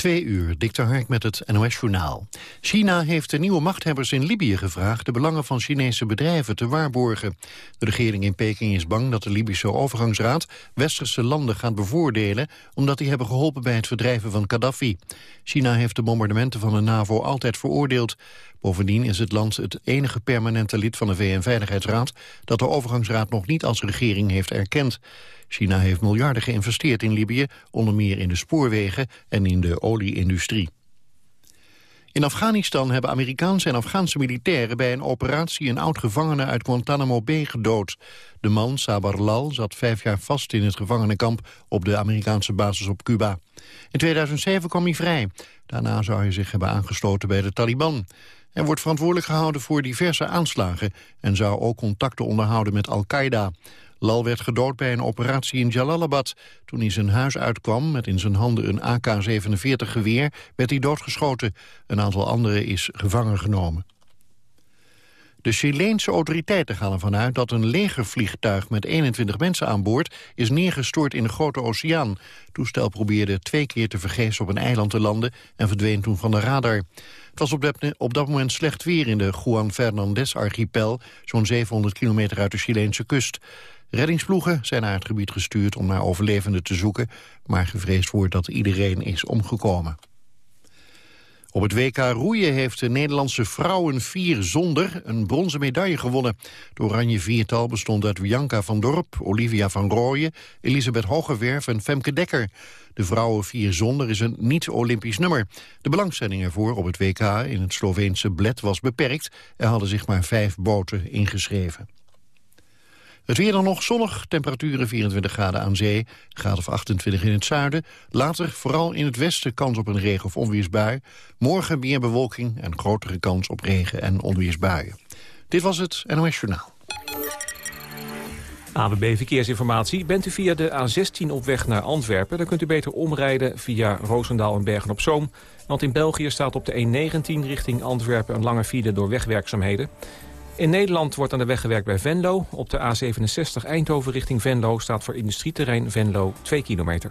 Twee uur, Dikter Hark met het NOS-journaal. China heeft de nieuwe machthebbers in Libië gevraagd... de belangen van Chinese bedrijven te waarborgen. De regering in Peking is bang dat de Libische overgangsraad... westerse landen gaat bevoordelen... omdat die hebben geholpen bij het verdrijven van Gaddafi. China heeft de bombardementen van de NAVO altijd veroordeeld. Bovendien is het land het enige permanente lid van de VN-veiligheidsraad... dat de overgangsraad nog niet als regering heeft erkend. China heeft miljarden geïnvesteerd in Libië, onder meer in de spoorwegen en in de olieindustrie. In Afghanistan hebben Amerikaanse en Afghaanse militairen bij een operatie een oud-gevangene uit Guantanamo Bay gedood. De man, Sabar Lal, zat vijf jaar vast in het gevangenenkamp op de Amerikaanse basis op Cuba. In 2007 kwam hij vrij. Daarna zou hij zich hebben aangesloten bij de Taliban. Hij wordt verantwoordelijk gehouden voor diverse aanslagen en zou ook contacten onderhouden met Al-Qaeda. Lal werd gedood bij een operatie in Jalalabad. Toen hij zijn huis uitkwam met in zijn handen een AK-47 geweer... werd hij doodgeschoten. Een aantal anderen is gevangen genomen. De Chileense autoriteiten gaan ervan uit dat een legervliegtuig met 21 mensen aan boord is neergestort in de Grote Oceaan. Het toestel probeerde twee keer te vergeefs op een eiland te landen en verdween toen van de radar. Het was op dat, op dat moment slecht weer in de Juan Fernandez-archipel, zo'n 700 kilometer uit de Chileense kust. Reddingsploegen zijn naar het gebied gestuurd om naar overlevenden te zoeken... maar gevreesd wordt dat iedereen is omgekomen. Op het WK roeien heeft de Nederlandse vrouwen vier zonder een bronzen medaille gewonnen. Het oranje viertal bestond uit Bianca van Dorp, Olivia van Rooyen, Elisabeth Hogewerf en Femke Dekker. De vrouwen vier zonder is een niet-Olympisch nummer. De belangstelling ervoor op het WK in het Sloveense Bled was beperkt. Er hadden zich maar vijf boten ingeschreven. Het weer dan nog zonnig, temperaturen 24 graden aan zee, graden of 28 in het zuiden. Later vooral in het westen kans op een regen- of onweersbui. Morgen meer bewolking en grotere kans op regen- en onweersbuien. Dit was het NOS Journaal. ABB Verkeersinformatie. Bent u via de A16 op weg naar Antwerpen... dan kunt u beter omrijden via Roosendaal en Bergen-op-Zoom. Want in België staat op de E19 richting Antwerpen... een lange file door wegwerkzaamheden. In Nederland wordt aan de weg gewerkt bij Venlo. Op de A67 Eindhoven richting Venlo staat voor industrieterrein Venlo 2 kilometer.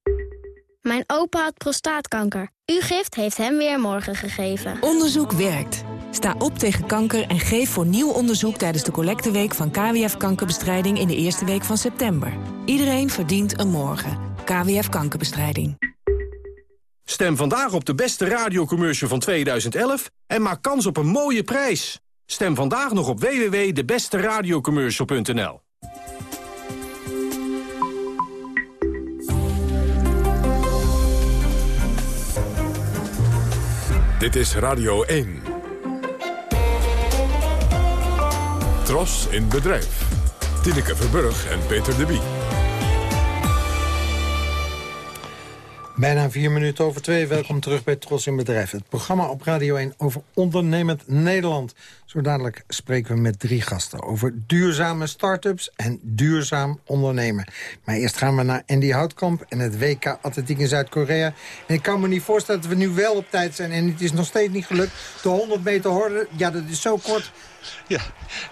Mijn opa had prostaatkanker. Uw gift heeft hem weer morgen gegeven. Onderzoek werkt. Sta op tegen kanker en geef voor nieuw onderzoek tijdens de collecteweek van KWF Kankerbestrijding in de eerste week van september. Iedereen verdient een morgen. KWF Kankerbestrijding. Stem vandaag op de beste radiocommercial van 2011 en maak kans op een mooie prijs. Stem vandaag nog op www.debesteradiocommercial.nl Dit is Radio 1. Tros in bedrijf. Tineke Verburg en Peter de Bie. Bijna vier minuten over twee. Welkom terug bij Tros in Bedrijf. Het programma op Radio 1 over ondernemend Nederland. Zo dadelijk spreken we met drie gasten over duurzame start-ups en duurzaam ondernemen. Maar eerst gaan we naar Andy Houtkamp en het WK Atletiek in Zuid-Korea. En ik kan me niet voorstellen dat we nu wel op tijd zijn en het is nog steeds niet gelukt. De 100 meter horde, ja dat is zo kort. Ja,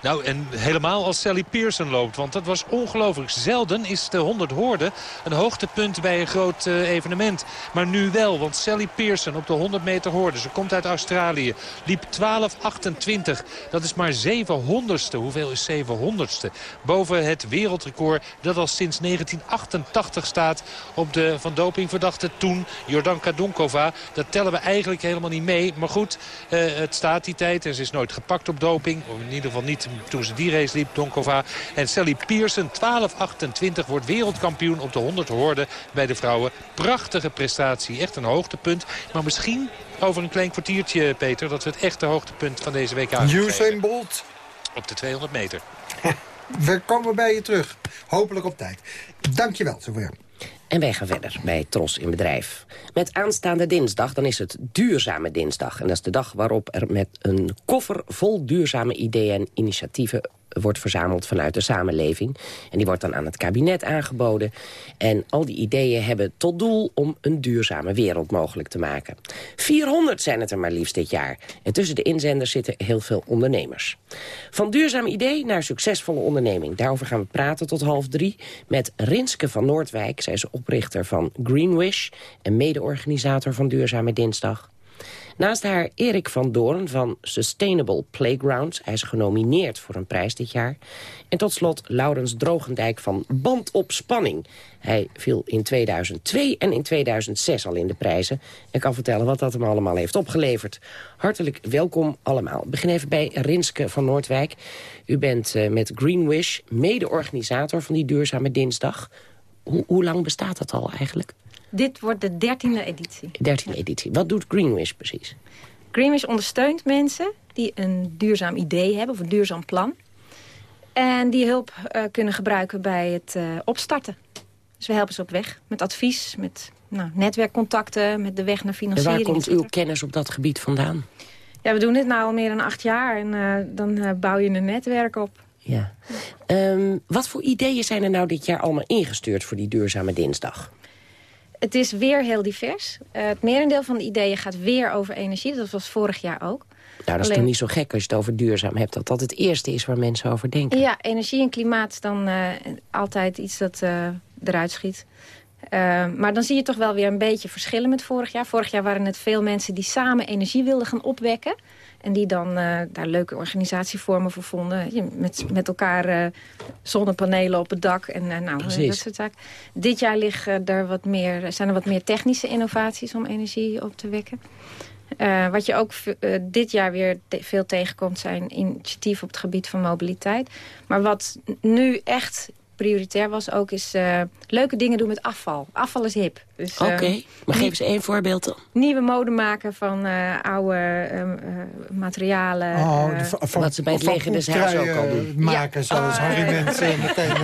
nou en helemaal als Sally Pearson loopt. Want dat was ongelooflijk. Zelden is de 100 hoorde een hoogtepunt bij een groot uh, evenement. Maar nu wel, want Sally Pearson op de 100 meter hoorde. Ze komt uit Australië. Liep 12.28. Dat is maar 700ste. Hoeveel is 700ste? Boven het wereldrecord dat al sinds 1988 staat op de van doping verdachte toen Jordanka Donkova. Dat tellen we eigenlijk helemaal niet mee. Maar goed, uh, het staat die tijd en ze is nooit gepakt op doping. Of in ieder geval niet toen ze die race liep, Donkova. En Sally Pearson, 12.28, wordt wereldkampioen op de 100 hoorden bij de vrouwen. Prachtige prestatie, echt een hoogtepunt. Maar misschien over een klein kwartiertje, Peter, dat we het echte hoogtepunt van deze week aangeven. Usain Bolt. Op de 200 meter. we komen bij je terug. Hopelijk op tijd. Dankjewel, zover. En wij gaan verder bij Tros in Bedrijf. Met aanstaande dinsdag, dan is het Duurzame Dinsdag. En dat is de dag waarop er met een koffer vol duurzame ideeën en initiatieven wordt verzameld vanuit de samenleving. En die wordt dan aan het kabinet aangeboden. En al die ideeën hebben tot doel om een duurzame wereld mogelijk te maken. 400 zijn het er maar liefst dit jaar. En tussen de inzenders zitten heel veel ondernemers. Van duurzaam idee naar succesvolle onderneming. Daarover gaan we praten tot half drie met Rinske van Noordwijk. Zij is oprichter van Greenwish en mede-organisator van Duurzame Dinsdag. Naast haar Erik van Doorn van Sustainable Playgrounds. Hij is genomineerd voor een prijs dit jaar. En tot slot Laurens Drogendijk van Band op Spanning. Hij viel in 2002 en in 2006 al in de prijzen. En kan vertellen wat dat hem allemaal heeft opgeleverd. Hartelijk welkom allemaal. Ik begin even bij Rinske van Noordwijk. U bent uh, met Greenwish mede-organisator van die Duurzame Dinsdag. Hoe lang bestaat dat al eigenlijk? Dit wordt de dertiende editie. Dertiende editie. Wat doet Greenwish precies? Greenwish ondersteunt mensen die een duurzaam idee hebben... of een duurzaam plan. En die hulp uh, kunnen gebruiken bij het uh, opstarten. Dus we helpen ze op weg met advies, met nou, netwerkcontacten... met de weg naar financiering. En waar komt uw kennis op dat gebied vandaan? Ja, we doen dit nu al meer dan acht jaar. En uh, dan bouw je een netwerk op. Ja. Um, wat voor ideeën zijn er nou dit jaar allemaal ingestuurd voor die duurzame dinsdag? Het is weer heel divers. Uh, het merendeel van de ideeën gaat weer over energie. Dat was vorig jaar ook. Nou, dat is toch niet zo gek als je het over duurzaam hebt... dat dat het eerste is waar mensen over denken. Ja, energie en klimaat is dan uh, altijd iets dat uh, eruit schiet. maar dan zie je toch wel weer een beetje verschillen met vorig jaar. Vorig jaar waren het veel mensen die samen energie wilden gaan opwekken. En die dan uh, daar leuke organisatievormen voor vonden. Je, met, met elkaar uh, zonnepanelen op het dak en uh, nou, dat soort zaken. Dit jaar liggen er wat meer, zijn er wat meer technische innovaties om energie op te wekken. wat je ook dit jaar weer te veel tegenkomt zijn initiatieven op het gebied van mobiliteit. Maar wat nu echt prioritair was ook, is uh, leuke dingen doen met afval. Afval is hip. Dus, Oké, okay. uh, maar geef eens één voorbeeld dan. Nieuwe mode maken van uh, oude materialen. Oh, van, wat ze bij het leger des Heils ook al doen. maken, ja. zoals oh, Harry mensen meteen...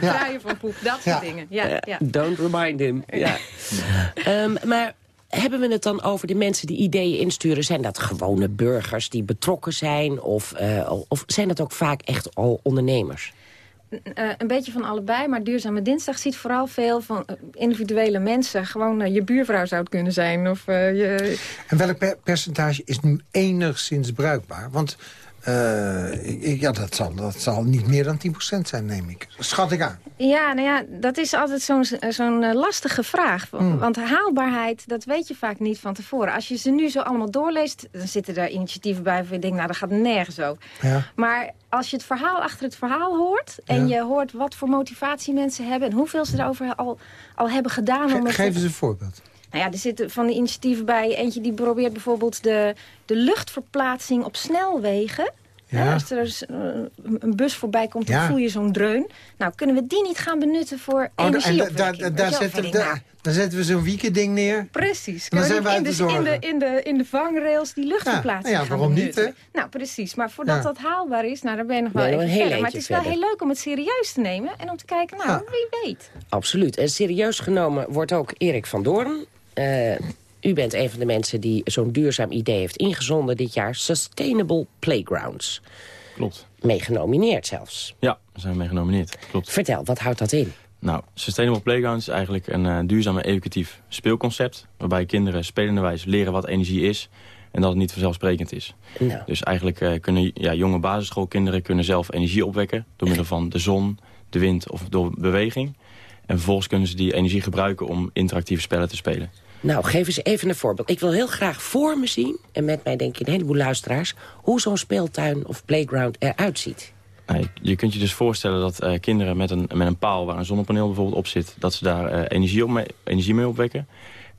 ja. Truien van poep, dat soort dingen. Ja, ja. Don't remind him. Ja. um, maar hebben we het dan over de mensen die ideeën insturen? Zijn dat gewone burgers die betrokken zijn? Of, of zijn dat ook vaak echt al ondernemers? Uh, een beetje van allebei, maar Duurzame Dinsdag ziet vooral veel van uh, individuele mensen. Gewoon uh, je buurvrouw zou het kunnen zijn. Of, je... En welk per percentage is nu enigszins bruikbaar? Want ik, ja, dat, zal, dat zal niet meer dan 10% zijn, neem ik. Schat ik aan. Ja, nou ja, dat is altijd zo'n zo'n lastige vraag. Mm. Want haalbaarheid, dat weet je vaak niet van tevoren. Als je ze nu zo allemaal doorleest, dan zitten er initiatieven bij... waar je denkt, nou, dat gaat nergens over. Ja. Maar als je het verhaal achter het verhaal hoort... en ja. je hoort wat voor motivatie mensen hebben... en hoeveel ze erover al, al hebben gedaan... Om Ge geef eens een voorbeeld. Nou ja, er zitten van die initiatieven bij. Eentje die probeert bijvoorbeeld de, de luchtverplaatsing op snelwegen... Ja. als er dus, uh, een bus voorbij komt, dan ja. voel je zo'n dreun. Nou, kunnen we die niet gaan benutten voor oh, energie? En da, da, daar zetten, da, dan zetten we zo'n weekending neer. Precies. Dan zijn we in, de, in, de, in, de, in de vangrails die luchtverplaatsing ja, ja, waarom niet, hè? Nou, precies. Maar voordat dat haalbaar is, nou, daar ben je nog wel even heel verder. Maar het is wel heel leuk om het serieus te nemen en om te kijken, nou, wie weet. Absoluut. En serieus genomen wordt ook Erik van Doorn... Uh, u bent een van de mensen die zo'n duurzaam idee heeft ingezonden dit jaar. Sustainable Playgrounds. Klopt. Meegenomineerd zelfs. Ja, we zijn meegenomineerd. Klopt. Vertel, wat houdt dat in? Nou, Sustainable Playgrounds is eigenlijk een uh, duurzaam en educatief speelconcept... waarbij kinderen spelenderwijs leren wat energie is... en dat het niet vanzelfsprekend is. Nou. Dus eigenlijk uh, kunnen ja, jonge basisschoolkinderen kunnen zelf energie opwekken... door middel van de zon, de wind of door beweging. En vervolgens kunnen ze die energie gebruiken om interactieve spellen te spelen. Nou, geef eens even een voorbeeld. Ik wil heel graag voor me zien, en met mij denk je een heleboel luisteraars... hoe zo'n speeltuin of playground eruit ziet. Nou, je kunt je dus voorstellen dat uh, kinderen met een, met een paal waar een zonnepaneel bijvoorbeeld op zit... dat ze daar uh, energie, op mee, energie mee opwekken.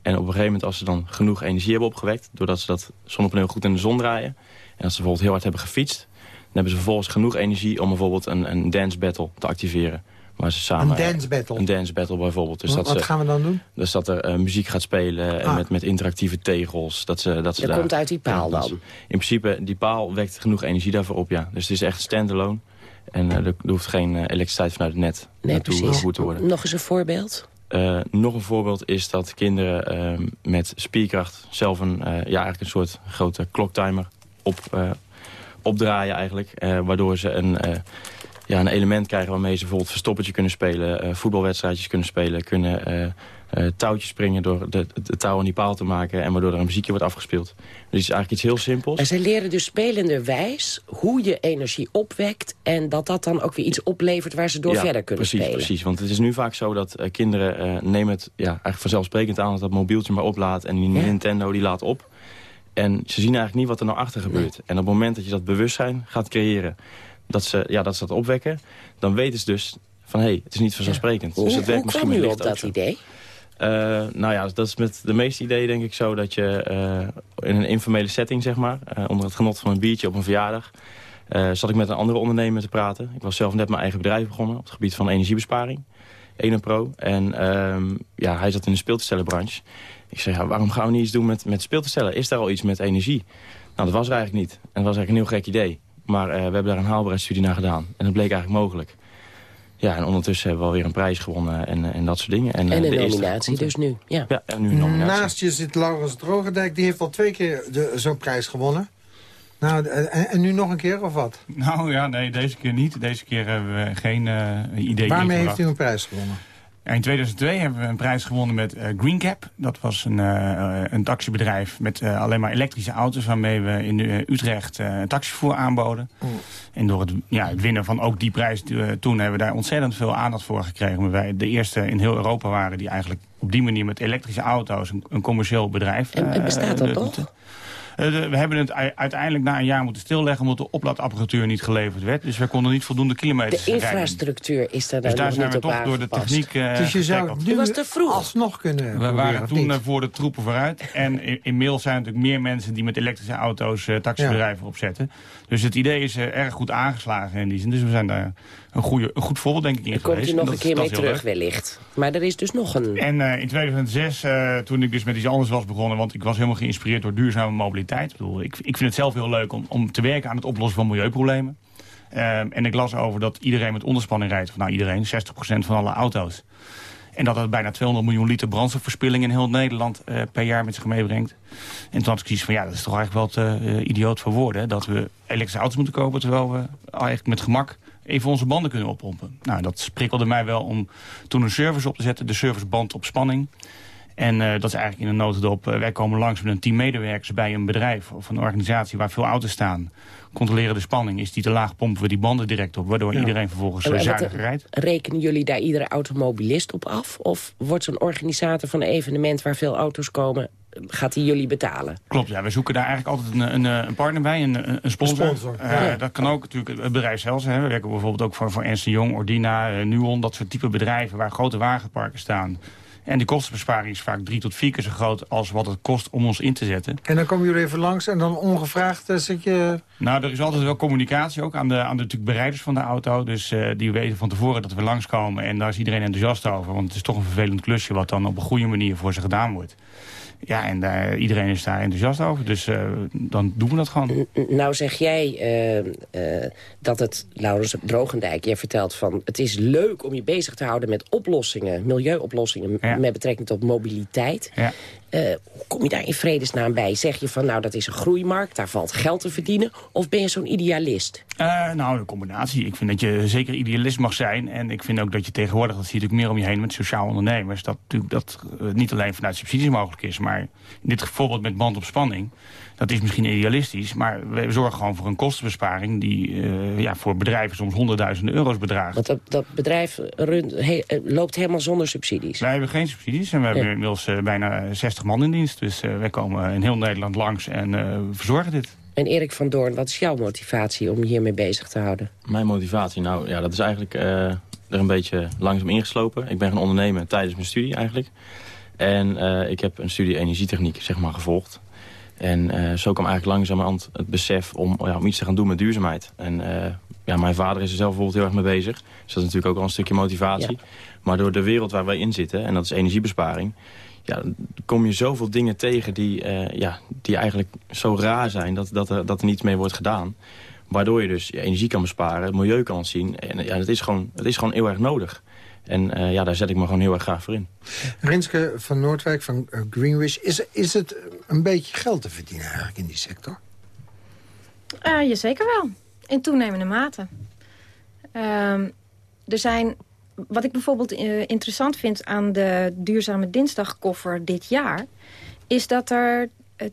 En op een gegeven moment als ze dan genoeg energie hebben opgewekt... doordat ze dat zonnepaneel goed in de zon draaien... en als ze bijvoorbeeld heel hard hebben gefietst... dan hebben ze vervolgens genoeg energie om bijvoorbeeld een, een dance battle te activeren. Waar ze samen, een dance battle? Een dance battle bijvoorbeeld. Dus wat, dat wat gaan we dan doen? Dus dat er uh, muziek gaat spelen en ah. met, met interactieve tegels. Dat ze, dat ze dat daar, komt uit die paal dan? In principe, die paal wekt genoeg energie daarvoor op, ja. Dus het is echt standalone. En er, hoeft geen elektriciteit vanuit het net nee, naartoe gevoerd te worden. Nog eens een voorbeeld? nog een voorbeeld is dat kinderen ehm, met spierkracht zelf een, ja, eigenlijk een soort grote kloktimer op, opdraaien eigenlijk. waardoor ze een, ja, een element krijgen waarmee ze bijvoorbeeld verstoppertje kunnen spelen. voetbalwedstrijdjes kunnen spelen. Kunnen uh, touwtjes springen door de, de, touw aan die paal te maken... en waardoor er een muziekje wordt afgespeeld. Dus het is eigenlijk iets heel simpels. En ze leren dus spelenderwijs hoe je energie opwekt... en dat dat dan ook weer iets oplevert waar ze door verder kunnen precies, spelen. Precies, want het is nu vaak zo dat uh, kinderen uh, nemen het ja, eigenlijk vanzelfsprekend aan... dat dat mobieltje maar oplaat en die Nintendo die laat op. En ze zien eigenlijk niet wat er nou achter gebeurt. En op het moment dat je dat bewustzijn gaat creëren... dat ze, ja, dat, ze dat opwekken, dan weten ze dus van... hé, hey, het is niet vanzelfsprekend. Dus hoe, het werkt misschien u op dat idee? Uh, nou ja, dat is met de meeste ideeën denk ik zo dat je uh, in een informele setting, zeg maar, uh, onder het genot van een biertje op een verjaardag, zat ik met een andere ondernemer te praten. Ik was zelf net mijn eigen bedrijf begonnen op het gebied van energiebesparing, Pro. En ehm, ja, hij zat in de speeltestellenbranche. Ik zei, ja, waarom gaan we niet iets doen met, met speeltestellen? Is daar al iets met energie? Nou, dat was er eigenlijk niet. En dat was eigenlijk een heel gek idee. Maar we hebben daar een haalbaarheidsstudie naar gedaan. En dat bleek eigenlijk mogelijk. Ja, en ondertussen hebben we alweer een prijs gewonnen en, en dat soort dingen. En, en een nominatie dus nu. Ja. ja, en nu een nominatie. Naast je zit Laurens Drogendijk, die heeft al twee keer zo'n prijs gewonnen. Nou, en, en, nu nog een keer, of wat? Nou ja, nee, deze keer niet. Deze keer hebben we geen uh, idee Waarmee heeft u een prijs gewonnen? In 2002 hebben we een prijs gewonnen met uh, Green Cap. Dat was een, uh, een taxibedrijf met uh, alleen maar elektrische auto's... waarmee we in Utrecht taxivoer aanboden. En door het, ja, het winnen van ook die prijs toen hebben we daar ontzettend veel aandacht voor gekregen. Maar wij de eerste in heel Europa waren die eigenlijk op die manier met elektrische auto's... een, een commercieel bedrijf... En, en bestaat dat nog? Eh, we hebben het uiteindelijk na een jaar moeten stilleggen... omdat de oplaadapparatuur niet geleverd werd. Dus we konden niet voldoende kilometers De infrastructuur is daar dus daar zijn we toch door de techniek... Uh, dus je zou nu was te vroeg. alsnog kunnen We waren toen uh, voor de troepen vooruit. En inmiddels zijn er natuurlijk meer mensen die met elektrische auto's taxibedrijven opzetten. Dus het idee is erg goed aangeslagen in die zin. Dus we zijn daar een, goede, een goed voorbeeld denk ik in Daar komt je nog een keer mee terug wellicht. Maar er is dus nog een... En in 2006, toen ik dus met iets anders was begonnen... want ik was helemaal geïnspireerd door duurzame mobiliteit ik, bedoel, ik, ik vind het zelf heel leuk om, om te werken aan het oplossen van milieuproblemen. Um, en ik las over dat iedereen met onderspanning rijdt. Of nou, iedereen, 60% van alle auto's. En dat dat bijna 200 miljoen liter brandstofverspilling in heel Nederland uh, per jaar met zich meebrengt. En toen had ik zoiets van, ja, dat is toch eigenlijk wel te uh, idioot voor woorden. Dat we elektrische auto's moeten kopen, terwijl we eigenlijk met gemak even onze banden kunnen oppompen. Nou, dat sprikkelde mij wel om toen een service op te zetten. De serviceband op spanning. En uh, dat is eigenlijk in een notendop. Uh, wij komen langs met een team medewerkers bij een bedrijf of een organisatie waar veel auto's staan. Controleren de spanning. Is die te laag, pompen we die banden direct op. Waardoor iedereen vervolgens uh, zuiniger rijdt. Rekenen jullie daar iedere automobilist op af? Of wordt zo'n organisator van een evenement waar veel auto's komen gaat hij jullie betalen. Klopt, ja. We zoeken daar eigenlijk altijd een, een, een partner bij, een, een sponsor. sponsor uh, ja. Dat kan ook natuurlijk het bedrijf zelfs. Hè. We werken bijvoorbeeld ook voor, voor Ernst Jong, Ordina, uh, Nuon. Dat soort type bedrijven waar grote wagenparken staan. En die kostenbesparing is vaak drie tot vier keer zo groot als wat het kost om ons in te zetten. En dan komen jullie even langs en dan ongevraagd uh, zit je... Nou, er is altijd wel communicatie ook aan de, aan de natuurlijk bereiders van de auto. Dus uh, die weten van tevoren dat we langskomen en daar is iedereen enthousiast over. Want het is toch een vervelend klusje wat dan op een goede manier voor ze gedaan wordt. Ja, en iedereen is daar enthousiast over. Dus uh, dan doen we dat gewoon. Nou zeg jij uh, uh, dat het, Laurens Drogendijk, jij vertelt van... het is leuk om je bezig te houden met oplossingen, milieuoplossingen... Ja. met betrekking tot mobiliteit. Ja. Hoe kom je daar in vredesnaam bij? Zeg je van, nou, dat is een groeimarkt, daar valt geld te verdienen... of ben je zo'n idealist? nou, een combinatie. Ik vind dat je zeker idealist mag zijn. En ik vind ook dat je tegenwoordig, dat zie je natuurlijk meer om je heen... met sociaal ondernemers, dat dat niet alleen vanuit subsidies mogelijk is... maar in dit voorbeeld met band op spanning... dat is misschien idealistisch, maar we zorgen gewoon voor een kostenbesparing... die uh, ja, voor bedrijven soms honderdduizenden euro's bedraagt. Want dat, dat bedrijf he, loopt helemaal zonder subsidies? Wij hebben geen subsidies en we hebben inmiddels uh, bijna 60 man in dienst. Dus uh, wij komen in heel Nederland langs en verzorgen dit. En Erik van Doorn, wat is jouw motivatie om hiermee bezig te houden? Mijn motivatie? Nou ja, dat is eigenlijk er een beetje langzaam ingeslopen. Ik ben gaan ondernemen tijdens mijn studie eigenlijk. En uh, ik heb een studie energietechniek zeg maar, gevolgd. En uh, zo kwam eigenlijk langzamerhand het besef om, ja, om iets te gaan doen met duurzaamheid. En uh, ja, mijn vader is er zelf bijvoorbeeld heel erg mee bezig. Dus dat is natuurlijk ook al een stukje motivatie. Ja. Maar door de wereld waar wij in zitten, en dat is energiebesparing... Ja, kom je zoveel dingen tegen die, ja, die eigenlijk zo raar zijn dat, dat, er, dat er niets mee wordt gedaan. Waardoor je dus energie kan besparen, het milieu kan ontzien. En ja, het is gewoon, het is gewoon heel erg nodig. En ja, daar zet ik me gewoon heel erg graag voor in. Rinske van Noordwijk van Greenwich, is, is het een beetje geld te verdienen eigenlijk in die sector? Uh, ja, zeker wel. In toenemende mate. Ehm, er zijn, wat ik bijvoorbeeld interessant vind aan de duurzame dinsdagkoffer dit jaar... is dat er 2%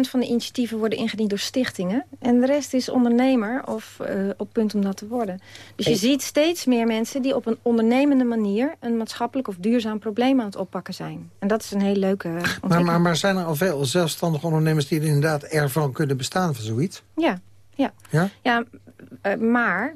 van de initiatieven worden ingediend door stichtingen. En de rest is ondernemer of uh, op punt om dat te worden. Dus je ziet steeds meer mensen die op een ondernemende manier... een maatschappelijk of duurzaam probleem aan het oppakken zijn. En dat is een heel leuke maar, maar, maar zijn er al veel zelfstandige ondernemers... die inderdaad ervan kunnen bestaan van zoiets? Ja, ja. Ja, ja maar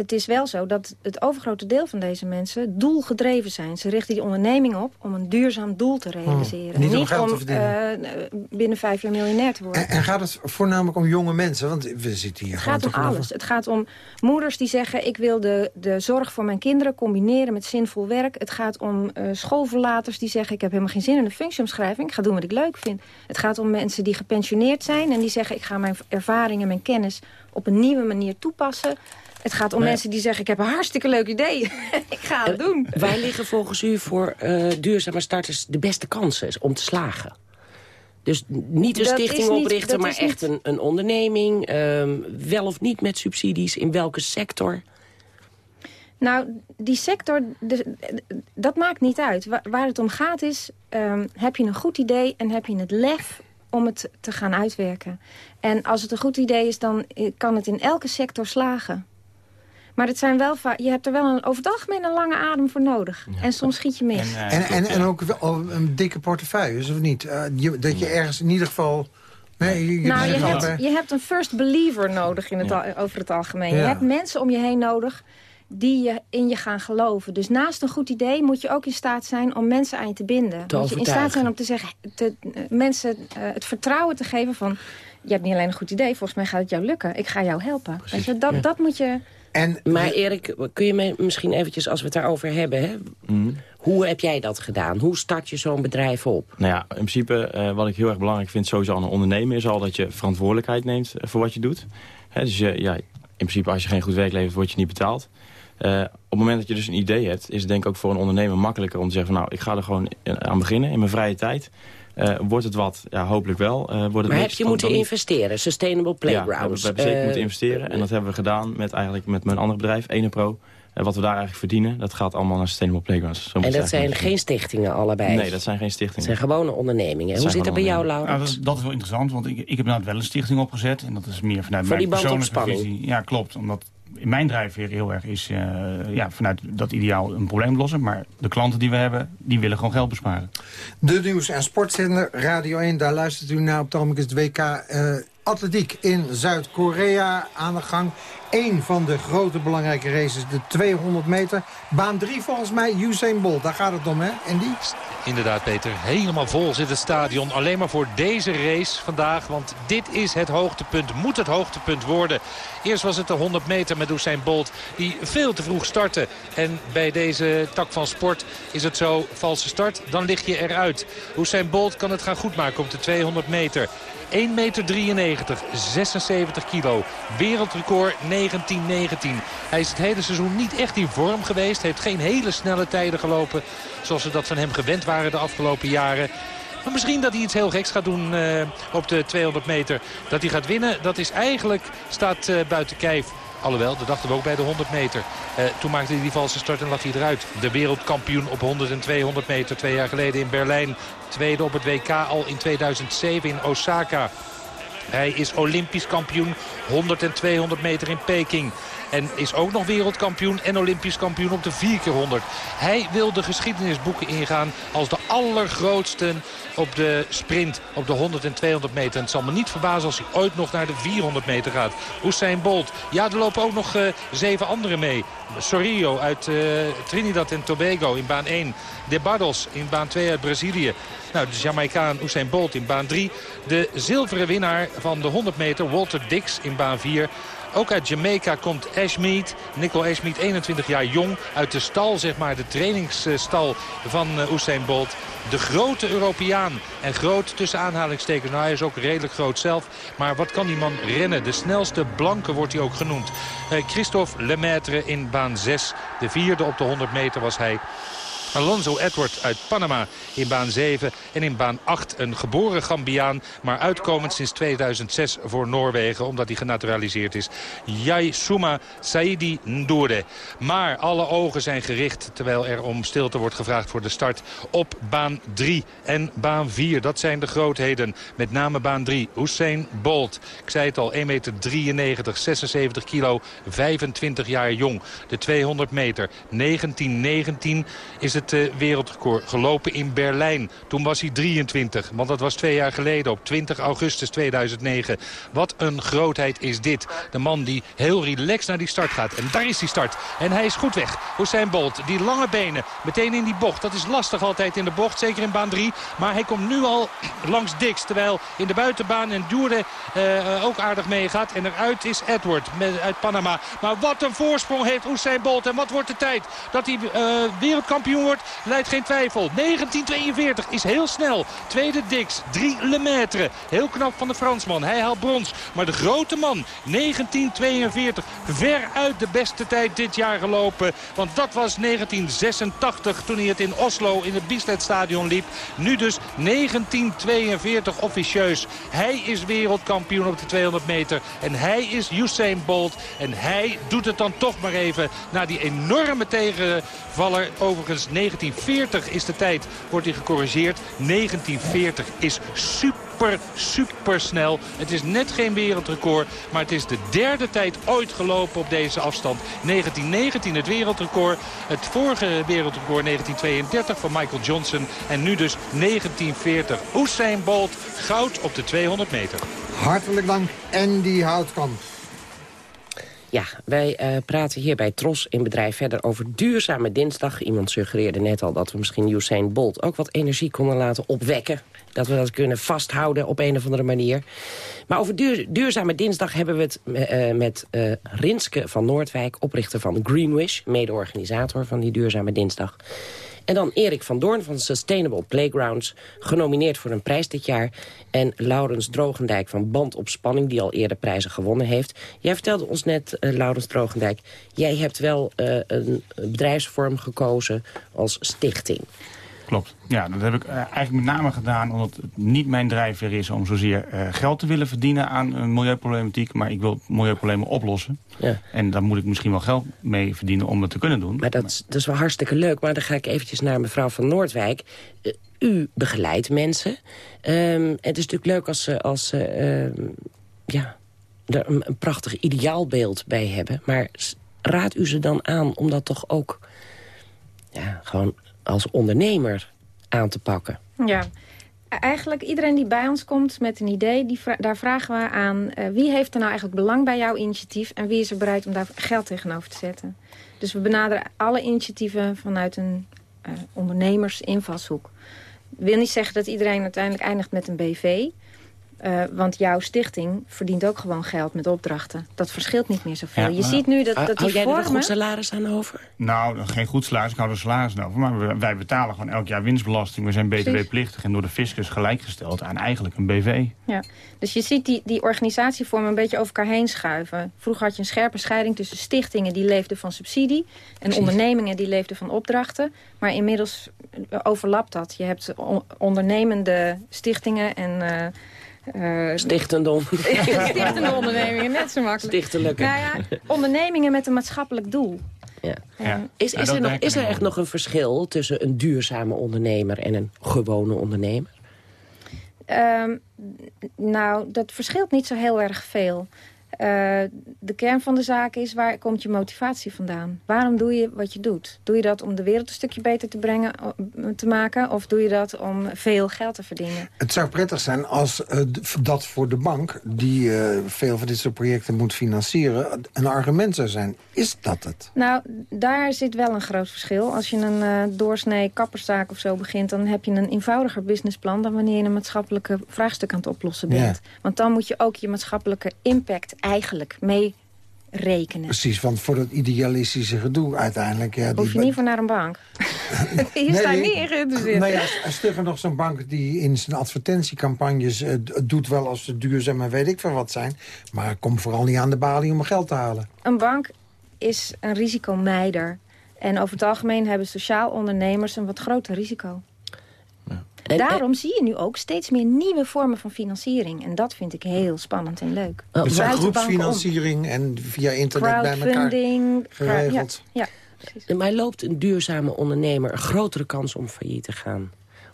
het is wel zo dat het overgrote deel van deze mensen doelgedreven zijn. Ze richten die onderneming op om een duurzaam doel te hmm. realiseren. niet, om, geld te verdienen. Uh, binnen vijf jaar miljonair te worden. En, en, gaat het voornamelijk om jonge mensen? Want we zitten hier Het gaat om alles. Het gaat om moeders die zeggen... ik wil de, de zorg voor mijn kinderen combineren met zinvol werk. Het gaat om uh, schoolverlaters die zeggen... ik heb helemaal geen zin in een functieomschrijving. Ik ga doen wat ik leuk vind. Het gaat om mensen die gepensioneerd zijn... en die zeggen ik ga mijn ervaringen, mijn kennis op een nieuwe manier toepassen. Het gaat om mensen die zeggen, ik heb een hartstikke leuk idee. ik ga het doen. Waar liggen volgens u voor uh, duurzame starters de beste kansen om te slagen? Dus niet een stichting oprichten, maar echt een, een onderneming. Ehm, wel of niet met subsidies, in welke sector? Nou, die sector, dat maakt niet uit. Waar, het om gaat is, ehm, heb je een goed idee en heb je het lef om het te gaan uitwerken. En als het een goed idee is, dan kan het in elke sector slagen. Maar het zijn wel je hebt er wel een, over het algemeen een lange adem voor nodig. En soms schiet je mis. En, en, en, en ook wel een dikke portefeuille, of niet? Uh, je, dat je ergens in ieder geval... Nee, je, nou, je hebt, je hebt een first believer nodig in het over het algemeen. Je hebt mensen om je heen nodig die je in je gaan geloven. Dus naast een goed idee moet je ook in staat zijn om mensen aan je te binden. Te moet je in staat zijn om te zeggen, te, uh, mensen uh, het vertrouwen te geven van... je hebt niet alleen een goed idee, volgens mij gaat het jou lukken. Ik ga jou helpen. Weet je, dat, dat moet je... En, maar Erik, kun je me misschien eventjes, als we het daarover hebben... Hè, mhm. hoe heb jij dat gedaan? Hoe start je zo'n bedrijf op? Nou ja, in principe, uh, wat ik heel erg belangrijk vind... sowieso aan een ondernemer is al dat je verantwoordelijkheid neemt eh, voor wat je doet. dus je, ja, in principe, als je geen goed werk levert, word je niet betaald. Uh, op het moment dat je dus een idee hebt, is het denk ik ook voor een ondernemer makkelijker om te zeggen... Van, nou, ik ga er gewoon aan beginnen in mijn vrije tijd. Uh, wordt het wat? Ja, hopelijk wel. Uh, wordt het maar heb je moeten investeren? Sustainable Playgrounds? Ja, we, hebben zeker uh, moeten investeren. En dat hebben we gedaan met, eigenlijk met mijn andere bedrijf, Enepro. En wat we daar eigenlijk verdienen, dat gaat allemaal naar Sustainable Playgrounds. en dat zijn geen stichtingen allebei? Nee, dat zijn geen stichtingen. Het zijn gewone ondernemingen. Hoe zit het bij jou, Laura? Nou, dat, is, dat, is, wel interessant, want ik, ik heb inderdaad wel een stichting opgezet. En dat is meer vanuit Voor mijn persoonlijke visie. Ja, klopt. Omdat in mijn drijfveer heel erg is uh, ja, vanuit dat ideaal een probleem lossen. Maar de klanten die we hebben, die willen gewoon geld besparen. De nieuws- en sportzender Radio 1, daar luistert u naar op het het WK uh, Atletiek in Zuid-Korea aan de gang. Eén van de grote belangrijke races, de 200 meter. Baan 3 volgens mij, Usain Bolt. Daar gaat het om, hè, Andy? Inderdaad, Peter. Helemaal vol zit het stadion. Alleen maar voor deze race vandaag. Want dit is het hoogtepunt. Moet het hoogtepunt worden. Eerst was het de 100 meter met Usain Bolt. Die veel te vroeg startte. En bij deze tak van sport is het zo. Valse start, dan lig je eruit. Usain Bolt kan het gaan goedmaken op de 200 meter. 1,93 meter, 76 kilo. Wereldrecord 1919. Hij is het hele seizoen niet echt in vorm geweest. Heeft geen hele snelle tijden gelopen zoals we dat van hem gewend waren de afgelopen jaren. Maar misschien dat hij iets heel geks gaat doen uh, op de 200 meter. Dat hij gaat winnen, dat is eigenlijk, staat uh, buiten kijf. Alhoewel, dat dachten we ook bij de 100 meter. Uh, toen maakte hij die valse start en lag hij eruit. De wereldkampioen op 100 en 200 meter twee jaar geleden in Berlijn. Tweede op het WK al in 2007 in Osaka. Hij is olympisch kampioen 100 en 200 meter in Peking. En is ook nog wereldkampioen en olympisch kampioen op de 4 keer 100. Hij wil de geschiedenisboeken ingaan als de allergrootste op de sprint op de 100 en 200 meter. En het zal me niet verbazen als hij ooit nog naar de 400 meter gaat. Usain Bolt. Ja, er lopen ook nog uh, zeven anderen mee. Sorio uit uh, Trinidad en Tobago in baan 1. De Bardos in baan 2 uit Brazilië. Nou, de Jamaicaan Usain Bolt in baan 3. De zilveren winnaar van de 100 meter, Walter Dix in baan 4. Ook uit Jamaica komt Ashmead. Nicole Ashmead, 21 jaar jong. Uit de stal, zeg maar, de trainingsstal van Usain Bolt. De grote Europeaan. En groot tussen aanhalingstekens. Nou, hij is ook redelijk groot zelf. Maar wat kan die man rennen? De snelste blanke wordt hij ook genoemd. Christophe Lemaitre in baan 6. De vierde op de 100 meter was hij. Alonso Edward uit Panama in baan 7. En in baan 8 een geboren Gambiaan. Maar uitkomend sinds 2006 voor Noorwegen. Omdat hij genaturaliseerd is. Suma Saidi Ndoure. Maar alle ogen zijn gericht. Terwijl er om stilte wordt gevraagd voor de start. Op baan 3 en baan 4. Dat zijn de grootheden. Met name baan 3. Hussein Bolt. Ik zei het al. 1,93 meter. 76 kilo. 25 jaar jong. De 200 meter. 1919 is het het uh, wereldrecord gelopen in Berlijn. Toen was hij 23, want dat was twee jaar geleden op 20 augustus 2009. Wat een grootheid is dit. De man die heel relaxed naar die start gaat. En daar is die start. En hij is goed weg. Hussein Bolt, die lange benen, meteen in die bocht. Dat is lastig altijd in de bocht, zeker in baan 3. Maar hij komt nu al langs Dix. Terwijl in de buitenbaan en Doerde uh, ook aardig meegaat. En eruit is Edward uit Panama. Maar wat een voorsprong heeft Hussein Bolt. En wat wordt de tijd dat hij uh, wereldkampioen leidt geen twijfel. 1942 is heel snel. Tweede Dix, 3 Lemaitre. Heel knap van de Fransman. Hij haalt brons. Maar de grote man, 1942, ver uit de beste tijd dit jaar gelopen. Want dat was 1986 toen hij het in Oslo in het Biesletstadion liep. Nu dus 1942 officieus. Hij is wereldkampioen op de 200 meter. En hij is Usain Bolt. En hij doet het dan toch maar even na die enorme tegenvaller. Overigens 1940 is de tijd, wordt hij gecorrigeerd. 1940 is super, super snel. Het is net geen wereldrecord, maar het is de derde tijd ooit gelopen op deze afstand. 1919 het wereldrecord. Het vorige wereldrecord 1932 van Michael Johnson. En nu dus 1940. Usain Bolt, goud op de 200 meter. Hartelijk dank, Andy Houtkamp. Ja, wij uh, praten hier bij Tros in bedrijf verder over duurzame dinsdag. Iemand suggereerde net al dat we misschien Usain Bolt ook wat energie konden laten opwekken. Dat we dat kunnen vasthouden op een of andere manier. Maar over duur, duurzame dinsdag hebben we het uh, met uh, Rinske van Noordwijk... oprichter van Greenwish, mede-organisator van die duurzame dinsdag. En dan Erik van Doorn van Sustainable Playgrounds, genomineerd voor een prijs dit jaar. En Laurens Drogendijk van Band op Spanning, die al eerder prijzen gewonnen heeft. Jij vertelde ons net, uh, Laurens Drogendijk, jij hebt wel uh, een bedrijfsvorm gekozen als stichting. Klopt. Ja, dat heb ik uh, eigenlijk met name gedaan omdat het niet mijn drijfveer is om zozeer uh, geld te willen verdienen aan uh, milieuproblematiek. Maar ik wil milieuproblemen oplossen. Ja. En daar moet ik misschien wel geld mee verdienen om dat te kunnen doen. Maar dat, is, dat is wel hartstikke leuk. Maar dan ga ik eventjes naar mevrouw van Noordwijk. u begeleidt mensen. Um, het is natuurlijk leuk als ze als, ja, er een, een prachtig ideaalbeeld bij hebben. Maar raad u ze dan aan om dat toch ook ja, gewoon als ondernemer aan te pakken? Ja, eigenlijk iedereen die bij ons komt met een idee... Die, daar vragen we aan uh, wie heeft er nou eigenlijk belang bij jouw initiatief... en wie is er bereid om daar geld tegenover te zetten. Dus we benaderen alle initiatieven vanuit een uh, ondernemersinvalshoek. Ik wil niet zeggen dat iedereen uiteindelijk eindigt met een BV... Uh, want jouw stichting verdient ook gewoon geld met opdrachten. Dat verschilt niet meer zoveel. Ja, je ziet nu dat, dat die Hou jij vormen... er een goed salaris aan over? Nou, geen goed salaris. Ik hou er salaris aan over. Maar wij betalen gewoon elk jaar winstbelasting. We zijn btw-plichtig en door de fiscus gelijkgesteld aan eigenlijk een BV. Ja, dus je ziet die, die organisatievormen een beetje over elkaar heen schuiven. Vroeger had je een scherpe scheiding tussen stichtingen die leefden van subsidie... en Precies. ondernemingen die leefden van opdrachten. Maar inmiddels overlapt dat. Je hebt ondernemende stichtingen en... Uh, uh, Stichtende, on Stichtende ondernemingen, net zo makkelijk. Stichtelijke. Nou ja, ondernemingen met een maatschappelijk doel. Ja. Ja. Is, is, er nog, is er echt nog een verschil tussen een duurzame ondernemer en een gewone ondernemer? Um, nou, dat verschilt niet zo heel erg veel. Uh, de kern van de zaak is, waar komt je motivatie vandaan? Waarom doe je wat je doet? Doe je dat om de wereld een stukje beter te, brengen, te maken? Of doe je dat om veel geld te verdienen? Het zou prettig zijn als uh, dat voor de bank... die uh, veel van dit soort projecten moet financieren... een argument zou zijn. Is dat het? Nou, daar zit wel een groot verschil. Als je een doorsnee kapperszaak of zo begint... dan heb je een eenvoudiger businessplan... dan wanneer je een maatschappelijke vraagstuk aan het oplossen bent. Ja. Want dan moet je ook je maatschappelijke impact eigenlijk mee rekenen. Precies, want voor dat idealistische gedoe uiteindelijk... Ja, Hoef je niet voor naar een bank. je nee, staat niet in geïnteresseerd. Nou ja, stugger nog zo'n bank die in zijn advertentiecampagnes... Uh, doet wel als ze duurzaam en weet ik veel wat zijn... maar kom vooral niet aan de balie om geld te halen. Een bank is een risicomeider. En over het algemeen hebben sociaal ondernemers een wat groter risico. En, Daarom zie je nu ook steeds meer nieuwe vormen van financiering. En dat vind ik heel spannend en leuk. Oh, het zijn groepsfinanciering en via internet bij elkaar geregeld. Ja, ja, precies. Maar loopt een duurzame ondernemer een grotere kans om failliet te gaan?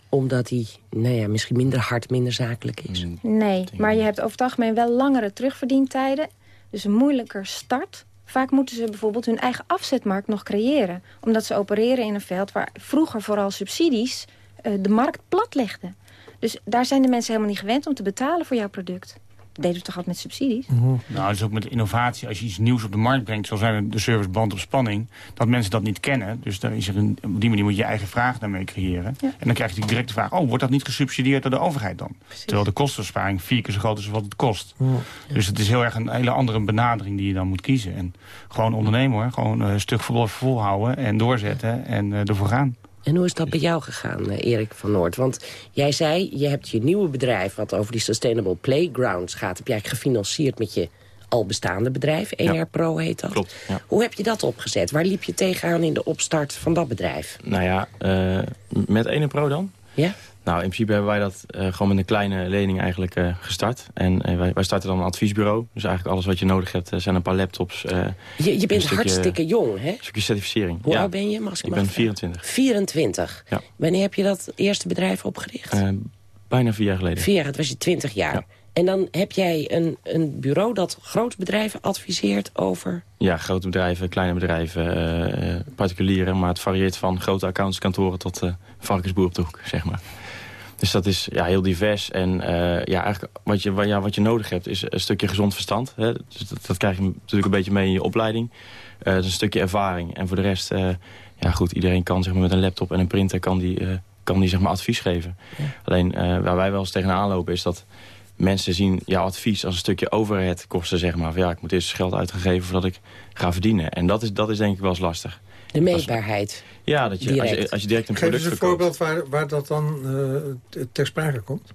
Omdat hij nou ja, misschien minder hard, minder zakelijk is? Mm. Nee, maar je hebt over het algemeen wel langere terugverdientijden. Dus een moeilijker start. Vaak moeten ze bijvoorbeeld hun eigen afzetmarkt nog creëren. Omdat ze opereren in een veld waar vroeger vooral subsidies de markt platlegden. Dus daar zijn de mensen helemaal niet gewend om te betalen voor jouw product. Dat deden we toch altijd met subsidies? Mhm. Nou, dat is ook met innovatie. Als je iets nieuws op de markt brengt, zoals zijn de serviceband op spanning... dat mensen dat niet kennen. Dus dan is er een, op die manier moet je je eigen vraag daarmee creëren. En dan krijg je direct de vraag... oh, wordt dat niet gesubsidieerd door de overheid dan? Terwijl de kostenbesparing vier keer zo groot is wat het kost. Dus het is heel erg een hele andere benadering die je dan moet kiezen. En gewoon ondernemen hoor. Gewoon een stuk volhouden en doorzetten en uh, ervoor gaan. En hoe is dat bij jou gegaan, eh, Erik van Noord? Want jij zei, je hebt je nieuwe bedrijf... wat over die Sustainable Playgrounds gaat... heb jij gefinancierd met je al bestaande bedrijf. ER Pro heet dat. Klopt, ja. Hoe heb je dat opgezet? Waar liep je tegenaan in de opstart van dat bedrijf? Nou ja, uh, met ER Pro dan? Ja. Nou, in principe hebben wij dat uh, gewoon met een kleine lening eigenlijk uh, gestart. En uh, wij, wij, starten dan een adviesbureau. Dus eigenlijk alles wat je nodig hebt zijn een paar laptops. je, je bent stukje, hartstikke jong, hè? Een stukje certificering. Hoe oud ben je? Mag ik ik ben 24. 24? Ja. Wanneer heb je dat eerste bedrijf opgericht? bijna vier jaar geleden. Vier jaar, het was je 20 jaar. Ja. En dan heb jij een, een bureau dat grote bedrijven adviseert over... Ja, grote bedrijven, kleine bedrijven, particulieren. Maar het varieert van grote accountskantoren tot varkensboer op de hoek, zeg maar. Dus dat is ja, heel divers. En uh, ja, eigenlijk wat je, wat, ja, wat je nodig hebt is een stukje gezond verstand. Hè? Dus dat, dat, krijg je natuurlijk een beetje mee in je opleiding. Uh, een stukje ervaring. En voor de rest, uh, ja goed, iedereen kan zeg maar, met een laptop en een printer kan die, kan die zeg maar, advies geven. Ja. Alleen waar wij wel eens tegenaan lopen is dat mensen zien jouw advies als een stukje overhead kosten. Zeg maar. Van, ja, ik moet eerst geld uitgegeven voordat ik ga verdienen. En dat is, dat is denk ik wel eens lastig. De meetbaarheid. Ja, dat je, als, je, als je direct een product Geef eens een voorbeeld waar, waar dat dan uh, ter sprake komt.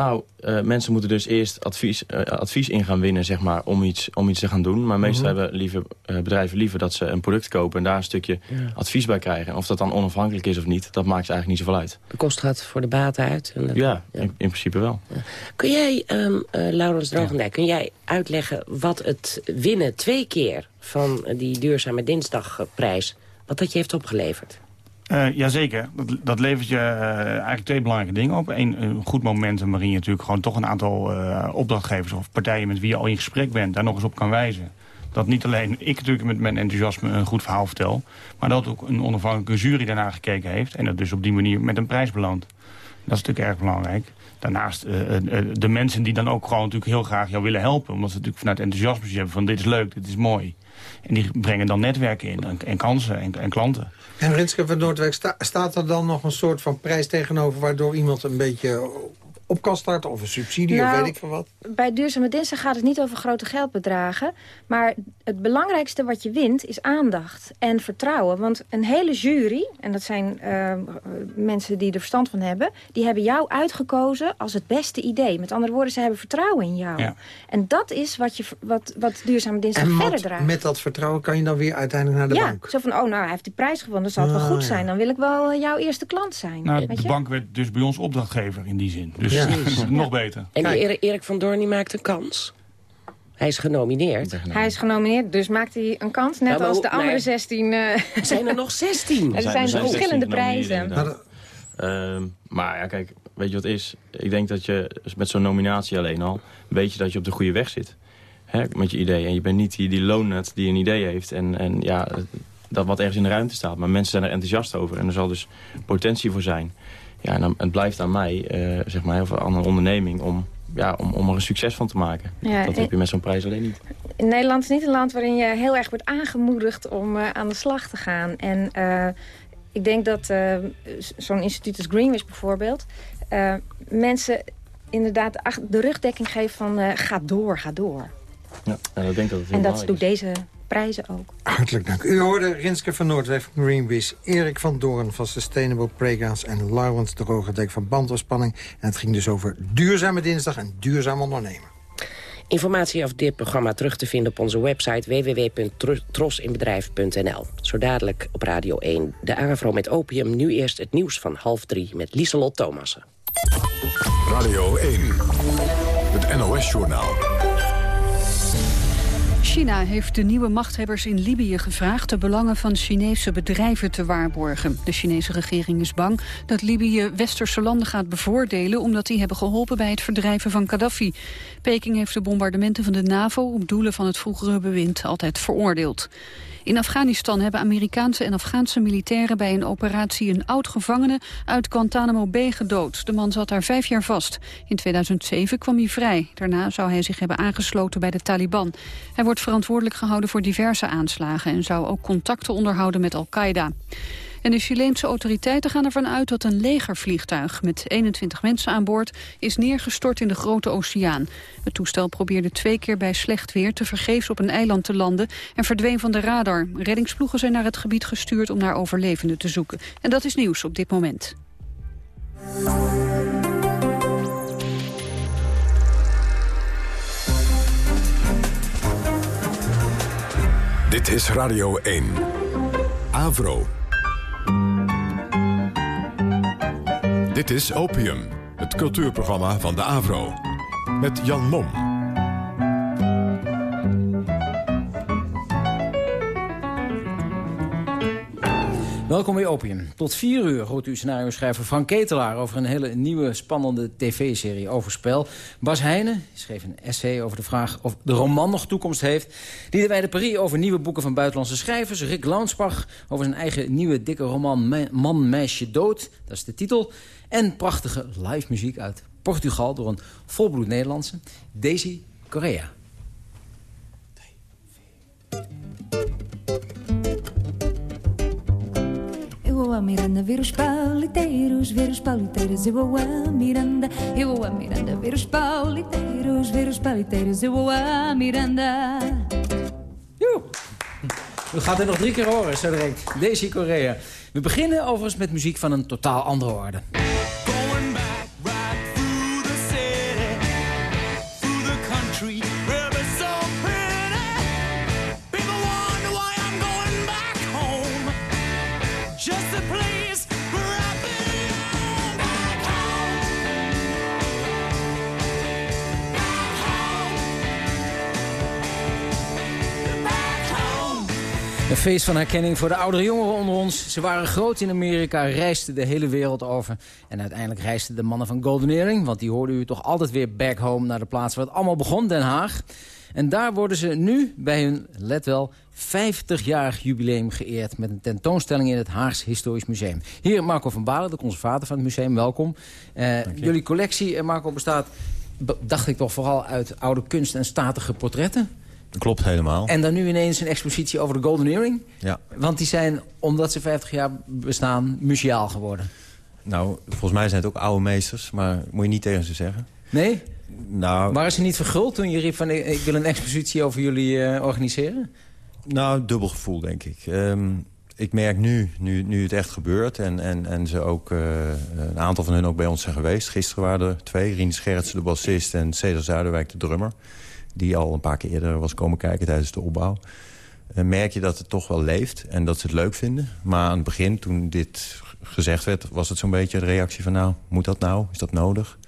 Nou, uh, mensen moeten dus eerst advies, uh, advies in gaan winnen zeg maar, om, iets, om iets te gaan doen. Maar meestal mm -hmm. hebben liever, uh, bedrijven liever dat ze een product kopen... en daar een stukje ja. advies bij krijgen. Of dat dan onafhankelijk is of niet, dat maakt ze eigenlijk niet zoveel uit. De kost gaat voor de baat uit. En dat, ja, ja. In, in, principe wel. Ja. Kun jij, um, Laurens Drogendijk, kun jij uitleggen wat het winnen twee keer... van die duurzame dinsdagprijs, wat dat je heeft opgeleverd? Uh, jazeker, dat, dat levert je uh, eigenlijk twee belangrijke dingen op. Eén, een goed momentum waarin je natuurlijk gewoon toch een aantal uh, opdrachtgevers of partijen met wie je al in gesprek bent, daar nog eens op kan wijzen. Dat niet alleen ik natuurlijk met mijn enthousiasme een goed verhaal vertel, maar dat ook een onafhankelijke jury daarna gekeken heeft en dat dus op die manier met een prijs beloont. Dat is natuurlijk erg belangrijk. Daarnaast de mensen die dan ook gewoon natuurlijk heel graag jou willen helpen, omdat ze natuurlijk vanuit enthousiasme hebben van dit is leuk, dit is mooi. En die brengen dan netwerken in en, en kansen en, en klanten. En Rinske van Noordwijk, sta, staat er dan nog een soort van prijs tegenover... waardoor iemand een beetje op kan starten of een subsidie nou, of weet ik veel wat? Bij Duurzame Dinsdag gaat het niet over grote geldbedragen. Maar het belangrijkste wat je wint is aandacht en vertrouwen. Want een hele jury, en dat zijn uh, mensen die er verstand van hebben... die hebben jou uitgekozen als het beste idee. Met andere woorden, ze hebben vertrouwen in jou. Ja. En dat is wat, je, wat, wat Duurzame Dinsdag en verder draagt. met dat vertrouwen kan je dan weer uiteindelijk naar de ja, bank? zo van, oh nou, hij heeft die prijs gewonnen, dan zal het wel ah, goed zijn. Dan wil ik wel jouw eerste klant zijn. Nou, de bank werd dus bij ons opdrachtgever in die zin. Dus ja. nog beter. En Erik, Erik van Doorn maakt een kans. Hij is genomineerd. Hij is genomineerd, dus maakt hij een kans. Net als de andere 16. Uh... Zijn er nog 16? er zijn, zijn verschillende prijzen. Maar, uh, maar ja, kijk, weet je wat is? Ik denk dat je met zo'n nominatie alleen al... weet je dat je op de goede weg zit. Hè, met je idee. En je bent niet die, die loonnet die een idee heeft. En, en ja, dat wat ergens in de ruimte staat. Maar mensen zijn er enthousiast over. En er zal dus potentie voor zijn. Ja, en dan, het blijft aan mij, uh, zeg maar, of aan een onderneming... om, ja, om, om er een succes van te maken. Ja, dat heb je met zo'n prijs alleen niet. Nederland is niet een land waarin je heel erg wordt aangemoedigd... om uh, aan de slag te gaan. En uh, ik denk dat zo'n instituut als Greenwich bijvoorbeeld... mensen inderdaad de rugdekking geeft van ga door, ga door. Ja, en, dat denk dat het en dat doet deze prijzen ook. Hartelijk dank. U hoorde Rinske van Noordweg van Greenpeace... Erik van Doorn van Sustainable Playgrounds... en Laurens de Rogendijk van Bandafspanning. En het ging dus over duurzame dinsdag en duurzaam ondernemen. Informatie over dit programma terug te vinden op onze website www.trosinbedrijf.nl. Zo dadelijk op Radio 1 de AVRO met opium. Nu eerst het nieuws van half drie met Lieselot Thomassen. Radio 1, het NOS-journaal. China heeft de nieuwe machthebbers in Libië gevraagd... de belangen van Chinese bedrijven te waarborgen. De Chinese regering is bang dat Libië westerse landen gaat bevoordelen... omdat die hebben geholpen bij het verdrijven van Gaddafi. Peking heeft de bombardementen van de NAVO... op doelen van het vroegere bewind altijd veroordeeld. In Afghanistan hebben Amerikaanse en Afghaanse militairen bij een operatie een oud-gevangene uit Guantanamo Bay gedood. De man zat daar vijf jaar vast. In 2007 kwam hij vrij. Daarna zou hij zich hebben aangesloten bij de Taliban. Hij wordt verantwoordelijk gehouden voor diverse aanslagen en zou ook contacten onderhouden met Al-Qaeda. En de Chileense autoriteiten gaan ervan uit dat een legervliegtuig met 21 mensen aan boord is neergestort in de Grote Oceaan. Het toestel probeerde twee keer bij slecht weer te vergeefs op een eiland te landen en verdween van de radar. Reddingsploegen zijn naar het gebied gestuurd om naar overlevenden te zoeken. En dat is nieuws op dit moment. Dit is Radio 1. Avro. Dit is Opium, het cultuurprogramma van de Avro. Met Jan Mom. Welkom bij Opium. Tot vier uur hoort u scenario-schrijver Frank Ketelaar... over een hele nieuwe spannende tv-serie over spel. Bas Heijnen schreef een essay over de vraag of de roman nog toekomst heeft. Liederwijde Paris over nieuwe boeken van buitenlandse schrijvers. Rick Launsbach over zijn eigen nieuwe dikke roman Man, Meisje, Dood. Dat is de titel. En prachtige live muziek uit Portugal door een volbloed Nederlandse. Daisy Correa. Eu vou a Miranda ver os pauliteiros, ver os pauliteiros. Eu vou a Miranda, eu vou a Miranda ver os pauliteiros, ver os pauliteiros. Eu vou a Miranda. Joe. We gaan het nog drie keer horen, zo direct. Daisy Correa. We beginnen overigens met muziek van een totaal andere orde. Feest van herkenning voor de oudere jongeren onder ons. Ze waren groot in Amerika, reisden de hele wereld over. En uiteindelijk reisden de mannen van Golden Earring... want die hoorden u toch altijd weer back home naar de plaats waar het allemaal begon, Den Haag. En daar worden ze nu bij hun, let wel, 50-jarig jubileum geëerd... met een tentoonstelling in het Haags Historisch Museum. Hier Marco van Balen, de conservator van het museum, welkom. Uh, jullie collectie, uh, Marco, bestaat, dacht ik toch vooral uit oude kunst en statige portretten? Klopt helemaal. En dan nu ineens een expositie over de Golden Earring? Ja. Want die zijn, omdat ze 50 jaar bestaan, museaal geworden. Nou, volgens mij zijn het ook oude meesters, maar moet je niet tegen ze zeggen. Nee? Nou... Waren ze niet verguld toen je riep van ik wil een expositie over jullie uh, organiseren? Nou, dubbel gevoel denk ik. Um, ik merk nu, nu, nu het echt gebeurt... en, en, en ze ook, uh, een aantal van hun ook bij ons zijn geweest. Gisteren waren er twee. Rien Schertsen, de bassist, en Cesar Zuiderwijk, de drummer die al een paar keer eerder was komen kijken tijdens de opbouw. Uh, merk je dat het toch wel leeft en dat ze het leuk vinden. Maar aan het begin, toen dit gezegd werd, was het zo'n beetje de reactie van... nou, moet dat nou? Is dat nodig?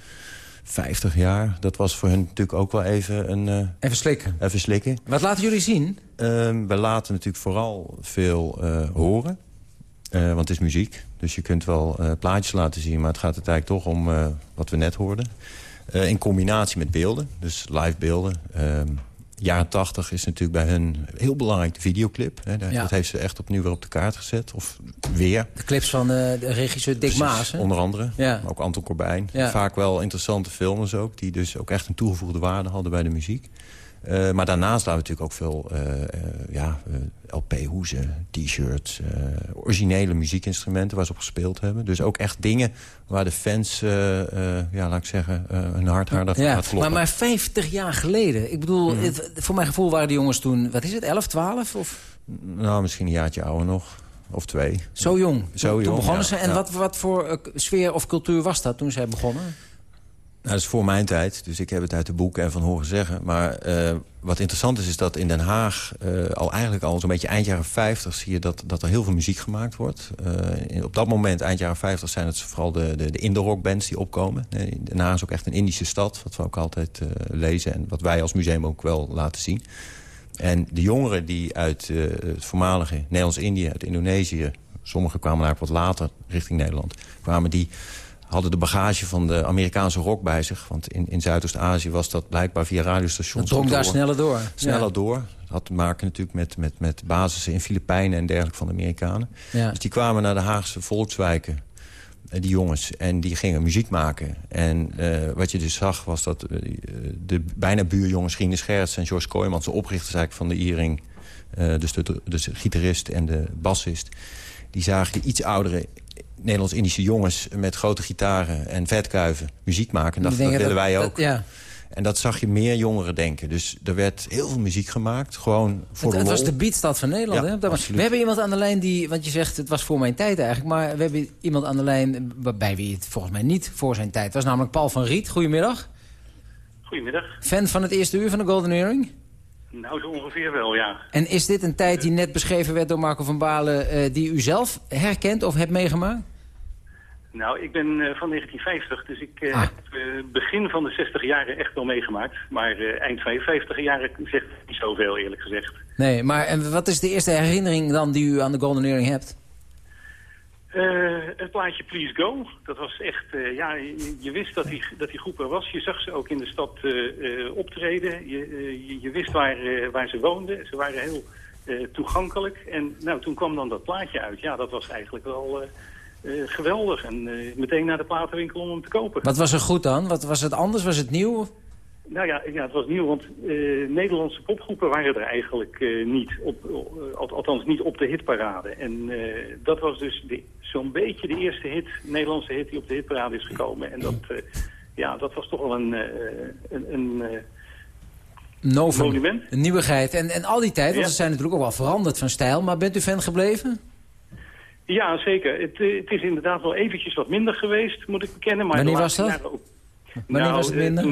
50 jaar, dat was voor hen natuurlijk ook wel even een... Uh, even slikken. Even slikken. Wat laten jullie zien? Uh, we laten natuurlijk vooral veel uh, horen. want het is muziek. Dus je kunt wel plaatjes laten zien. Maar het gaat er eigenlijk toch om wat we net hoorden. Uh, in combinatie met beelden, dus live beelden. Uh, jaren tachtig is natuurlijk bij hun heel belangrijk de videoclip. Hè. Ja. Dat heeft ze echt opnieuw weer op de kaart gezet. Of weer. De clips van uh, de regisseur Dick Maas. Hè? Onder andere. Ja. Maar ook Anton Corbijn. Ja. Vaak wel interessante films ook. Die dus ook echt een toegevoegde waarde hadden bij de muziek. Uh, maar daarnaast laten we natuurlijk ook veel uh, uh, ja, LP-hoezen, t-shirts... originele muziekinstrumenten waar ze op gespeeld hebben. Dus ook echt dingen waar de fans, ja, laat ik zeggen, hun hart harder ja, gaat kloppen. Maar, maar 50 jaar geleden, ik bedoel, mm. het, voor mijn gevoel waren die jongens toen... wat is het, 11, 12? Of? Nou, misschien een jaartje ouder nog. Of twee. Zo jong? Zo toen, jong, toen begonnen ze. En ja. wat, wat voor sfeer of cultuur was dat toen zij begonnen? Nou, dat is voor mijn tijd, dus ik heb het uit de boeken en van horen zeggen. Maar uh, wat interessant is, is dat in Den Haag uh, al eigenlijk al zo'n beetje eind jaren 50... zie je dat, dat er heel veel muziek gemaakt wordt. Uh, op dat moment, eind jaren 50, zijn het vooral de, de, de indie-rockbands die opkomen. Den Haag is ook echt een Indische stad, wat we ook altijd lezen... en wat wij als museum ook wel laten zien. En de jongeren die uit het voormalige Nederlands-Indië, uit Indonesië... sommigen kwamen daar wat later richting Nederland, kwamen die hadden de bagage van de Amerikaanse rock bij zich. Want in, in Zuidoost-Azië was dat blijkbaar via radiostations... Dat drong daar sneller door. Sneller door. Dat had te maken natuurlijk met, met, met basissen in Filipijnen en dergelijke van de Amerikanen. Ja. Dus die kwamen naar de Haagse volkswijken, eh, die jongens. En die gingen muziek maken. En uh, wat je dus zag was dat uh, de bijna buurjongens Gine Scherts en George Kooijmans... de oprichters eigenlijk van de Iering, uh, dus de, de gitarist en de bassist... die zagen de iets oudere Nederlands-Indische jongens met grote gitaren en vetkuiven muziek maken. Dat, dat willen wij ook. ja. En dat zag je meer jongeren denken. Dus er werd heel veel muziek gemaakt. Gewoon voor het, de Het was de beatstad van Nederland. hè? we hebben iemand aan de lijn die... Want je zegt, het was voor mijn tijd eigenlijk. Maar we hebben iemand aan de lijn bij wie het volgens mij niet voor zijn tijd was. Namelijk Paul van Riet. Goedemiddag. Goedemiddag. Fan van het eerste uur van de Golden Earring? Nou, zo ongeveer wel, ja. En is dit een tijd die net beschreven werd door Marco van Balen... Uh, die u zelf herkent of hebt meegemaakt? Nou, ik ben uh, van 1950, dus ik uh, ah. heb uh, begin van de 60 jaren echt wel meegemaakt. Maar eind 55 jaren zegt niet zoveel, eerlijk gezegd. Nee, maar en wat is de eerste herinnering dan die u aan de Golden Earring hebt? het plaatje Please Go. Dat was echt, ja, je, je, wist dat die, dat die groep er was. Je zag ze ook in de stad optreden. Je, je, je, wist waar, waar ze woonden. Ze waren heel toegankelijk. En nou, toen kwam dan dat plaatje uit. Ja, dat was eigenlijk wel uh, geweldig. En uh, meteen naar de platenwinkel om hem te kopen. Wat was er goed dan? Wat was het anders? Was het nieuw? Nou ja, ja het was nieuw, want uh, Nederlandse popgroepen waren er eigenlijk niet. Op, althans niet op de hitparade. En dat was dus zo'n beetje de eerste hit, Nederlandse hit die op de hitparade is gekomen. En dat, ja, dat was toch wel een, een, een Novum, monument. Een nieuwigheid. En, en al die tijd, want ze zijn natuurlijk ook wel veranderd van stijl. Maar bent u fan gebleven? Ja, zeker. Het, eh, het, is inderdaad wel eventjes wat minder geweest, moet ik bekennen. Maar Wanneer was dat? Wanneer nou, was het minder?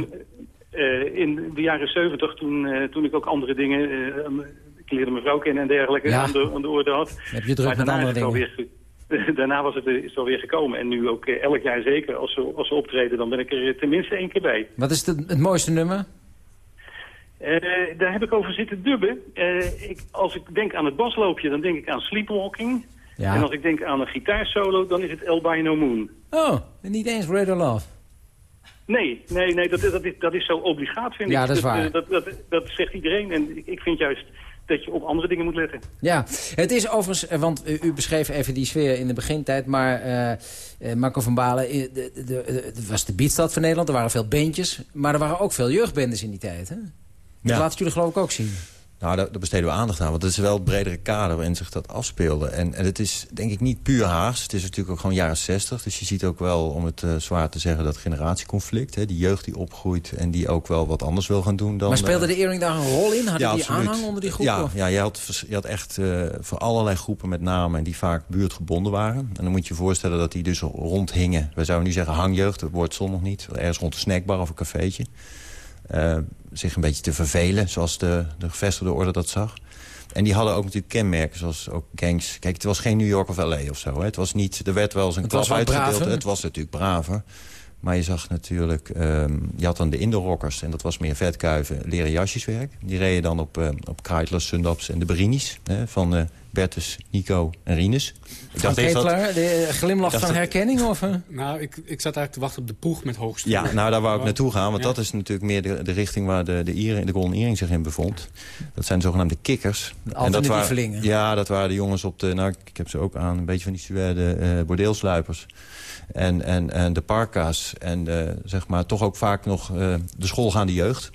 Uh, in de jaren 70, toen, uh, toen ik ook andere dingen... ik leerde mijn vrouw kennen en dergelijke ja. aan, de, aan de orde had. Heb je druk met andere dingen? Alweer, daarna was het, is het alweer gekomen. En nu ook elk jaar zeker, als ze, als ze optreden, dan ben ik er tenminste één keer bij. Wat is het, het mooiste nummer? daar heb ik over zitten dubben. ik, als ik denk aan het basloopje, dan denk ik aan Sleepwalking... Ja. En als ik denk aan een gitaarsolo, dan is het Albino Moon. Oh, en niet eens Red or Love? Nee, nee, nee dat, dat, is, dat is zo obligaat, vind ja, ik. dat is waar. Dat, dat, dat, zegt iedereen. En ik, ik vind juist dat je op andere dingen moet letten. Ja, het is overigens, eh, want u beschreef even die sfeer in de begintijd... maar uh, Marco van Balen, het was de beatstad van Nederland. Er waren veel bandjes, maar er waren ook veel jeugdbendes in die tijd. Hè? Dat laat jullie geloof ik ook zien. Nou, daar, daar, besteden we aandacht aan. Want het is wel het bredere kader waarin zich dat afspeelde. En, en het is denk ik niet puur Haags. Het is natuurlijk ook gewoon jaren 60. Dus je ziet ook wel, om het uh, zwaar te zeggen, dat generatieconflict. Hè, die jeugd die opgroeit en die ook wel wat anders wil gaan doen. Dan, maar speelde de Earring daar een rol in? Had ja, die aanhang onder die groep? Ja, ja je, had, je had echt uh, voor allerlei groepen met name die vaak buurtgebonden waren. En dan moet je je voorstellen dat die dus rondhingen. We zouden nu zeggen hangjeugd, dat woord zon nog niet. Ergens rond een snackbar of een cafeetje. Uh, zich een beetje te vervelen, zoals de, de gevestigde orde dat zag. En die hadden ook natuurlijk kenmerken, zoals ook gangs. Kijk, het was geen New York of L.A. of zo. Hè. Het was niet, er werd wel eens een het klas uitgedeeld. Het was natuurlijk braver. Maar je zag natuurlijk, um, je had dan de indoorrockers... en dat was meer vetkuiven, leren jasjeswerk. Die reden dan op, uh, op Sundaps en de Berinis... Hè, van uh, Bertus, Nico en Rinus. Ik dacht Ketelaar, de glimlach van herkenning? Of, Nou, ik, ik zat eigenlijk te wachten op de poeg met hoogste. Ja, nou daar wou ik naartoe gaan. Want dat is natuurlijk meer de, de richting waar de, de, Ieren, de Golden Earring zich in bevond. Dat zijn de zogenaamde kikkers. en dat waren, Ja, dat waren de jongens op de... Nou, ik heb ze ook aan, een beetje van die suède uh, bordeelsluipers en, en, en de parka's. En uh, zeg maar toch ook vaak nog uh, de schoolgaande jeugd.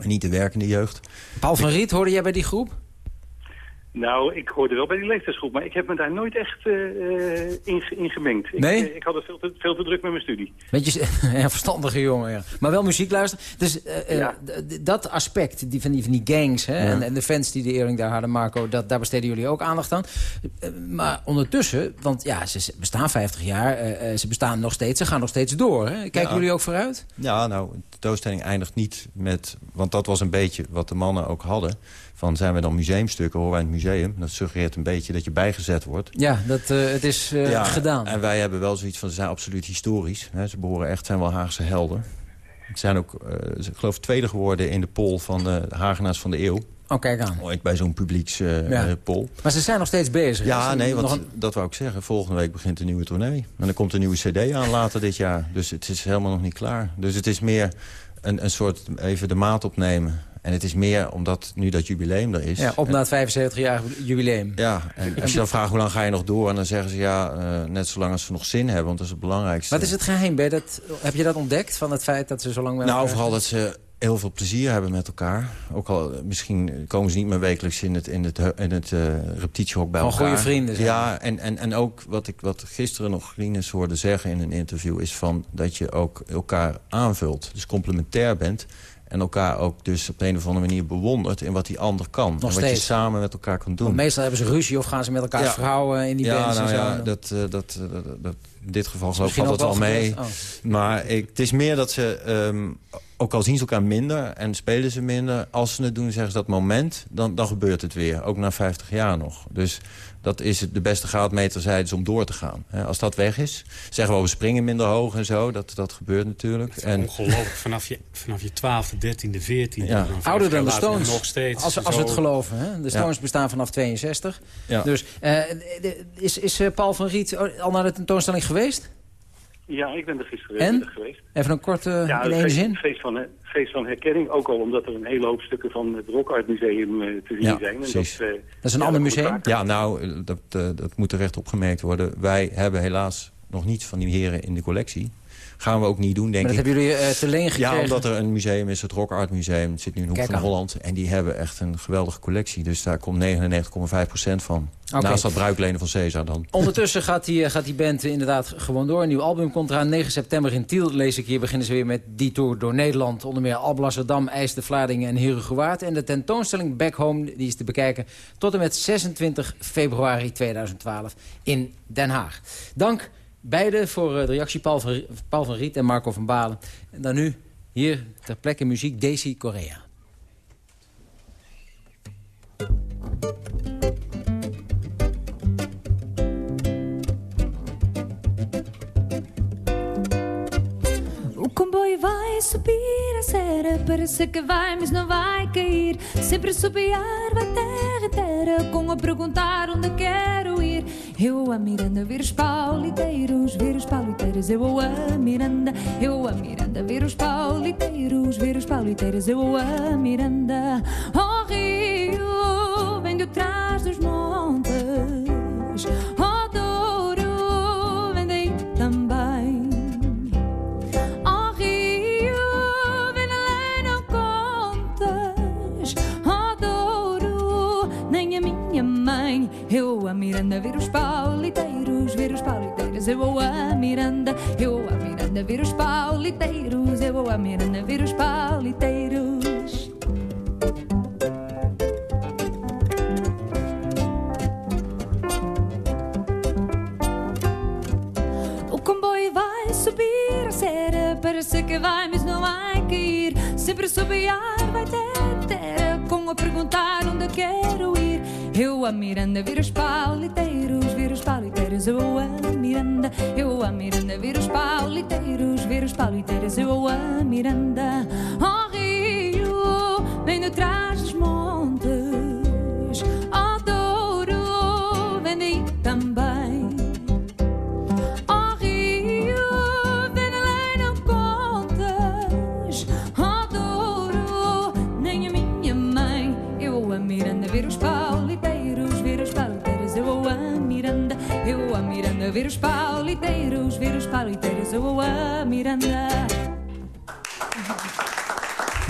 En niet de werkende jeugd. Paul van Riet, hoorde jij bij die groep? Nou, ik hoorde wel bij die leeftijdsgroep, maar ik heb me daar nooit echt uh, in, in, gemengd. Ik, nee? ik had het veel te, veel te druk met mijn studie. Weet je, ja, verstandige jongen, ja. Maar wel muziek luisteren. Dus uh, dat aspect die, van, die, van die gangs hè, en, en, de fans die de Ering daar hadden, Marco... Dat, daar besteden jullie ook aandacht aan. maar ondertussen, want ja, ze bestaan 50 jaar, ze bestaan nog steeds, ze gaan nog steeds door. Hè? Kijken jullie ook vooruit? Ja, nou, de tentoonstelling eindigt niet met... Want dat was een beetje wat de mannen ook hadden van zijn we dan museumstukken, horen wij in het museum. Dat suggereert een beetje dat je bijgezet wordt. Ja, dat, uh, het is uh, ja, gedaan. En wij hebben wel zoiets van, ze zijn absoluut historisch. Hè. Ze behoren echt, zijn wel Haagse helden. Het zijn ook, uh, ik geloof, tweede geworden in de poll van de Hagenaars van de eeuw. Oh, kijk aan. Ooit bij zo'n publieks ja. poll. Maar ze zijn nog steeds bezig. Ja, nee, want een... dat wou ik zeggen. Volgende week begint een nieuwe tournee. En er komt een nieuwe cd aan later dit jaar. Dus het is helemaal nog niet klaar. Dus het is meer een, een soort even de maat opnemen. En het is meer omdat nu dat jubileum er is. Ja, op na het 75-jarig jubileum. Ja, en als je dan vraagt hoe lang ga je nog door... en dan zeggen ze ja, uh, net zolang als ze nog zin hebben. Want dat is het belangrijkste. Wat is het geheim? bij dat, heb je dat ontdekt van het feit dat ze zo lang... Nou, vooral dat ze heel veel plezier hebben met elkaar. Ook al misschien komen ze niet meer wekelijks in het, in het, in het uh, repetitiehok bij Van elkaar. goede vrienden zijn. Ja, en, en, en ook wat ik wat gisteren nog Rinus hoorde zeggen in een interview... is van dat je ook elkaar aanvult. Dus complementair bent. En elkaar ook dus op de een of andere manier bewondert... in wat die ander kan. Nog en wat steeds. je samen met elkaar kan doen. Want meestal hebben ze ruzie of gaan ze met elkaar Ja. vrouwen in die ja, bands nou en zo. ja, dat, eh, dat, dat, dat, in dit geval geloof ik dat wel mee. Oh. Maar ik, het is meer dat ze, ehm, ook al zien ze elkaar minder en spelen ze minder... als ze het doen, zeggen ze dat moment, dan, dan gebeurt het weer. Ook na 50 jaar nog. Dus dat is het, de beste graadmeter zijds om door te gaan. Hè, als dat weg is, zeggen we we springen minder hoog en zo. Dat, dat gebeurt natuurlijk. En, Ongelooflijk, vanaf je, vanaf je 12e, 13e, 14e. Ja. dan vijf Ouder dan de Stones. Nog steeds. Als, we- als we het geloven. Hè? De Stones Ja. bestaan vanaf 62. Ja. Dus eh, is, is eh, Paul van Riet al naar de tentoonstelling geweest? Ja, ik ben er gisteren En? geweest. Even een korte Ja, in één feest, zin. feest van, feest van herkenning. Ook al omdat er een hele hoop stukken van het Rock Art Museum eh, te zien Ja, zijn. En precies. eh, Dat is een ja, ander museum? Ja, nou, eh, dat, eh, dat moet terecht opgemerkt worden. Wij hebben helaas nog niets van die heren in de collectie. Gaan we ook niet doen, denk Maar dat ik. hebben jullie eh, te leen gekregen? Ja, omdat er een museum is, het Rock Art Museum. Het zit nu in Hoek Kijk van aan. Holland. En die hebben echt een geweldige collectie. Dus daar komt 99,5% van. Naast dat bruiklenen van Caesar dan. Ondertussen gaat die, eh, gaat die band inderdaad gewoon door. Een nieuw album komt eraan. 9 september in Tiel, lees ik hier, beginnen ze weer met die tour door Nederland. Onder meer Alblasserdam, IJsde, Vlaardingen en Herugewaard. En de tentoonstelling Back Home die is te bekijken tot en met 26 februari 2012 in Den Haag. Dank beiden voor eh, de reactie, Paul van, Paul van Riet en Marco van Balen. En dan nu hier ter plekke muziek Daisy Korea. Comboio vai subir a serra, parece que vai, mas não vai cair. Sempre a subiar, vai terra terra, com a perguntar onde quero ir. Eu a Miranda ver os pauliteiros, ver os pauliteiros. Eu a Miranda, eu a Miranda ver os pauliteiros, ver os pauliteiros. Eu a Miranda, oh Rio, vem de trás dos montes. Eu a Miranda ver os pauliteiros, ver os pauliteiros. Eu a Miranda, eu a Miranda ver os pauliteiros. Eu a Miranda ver os pauliteiros. O comboio vai subir a serra, parece que vai, mas não vai cair. Sempre a Eu a Miranda vir os pauliteiros, vir os pauliteiros. Eu a Miranda, eu a Miranda vir os pauliteiros, vir os pauliteiros. Eu a Miranda, oh Rio, vem de trás os ver os pauliteiros. Eu a Miranda.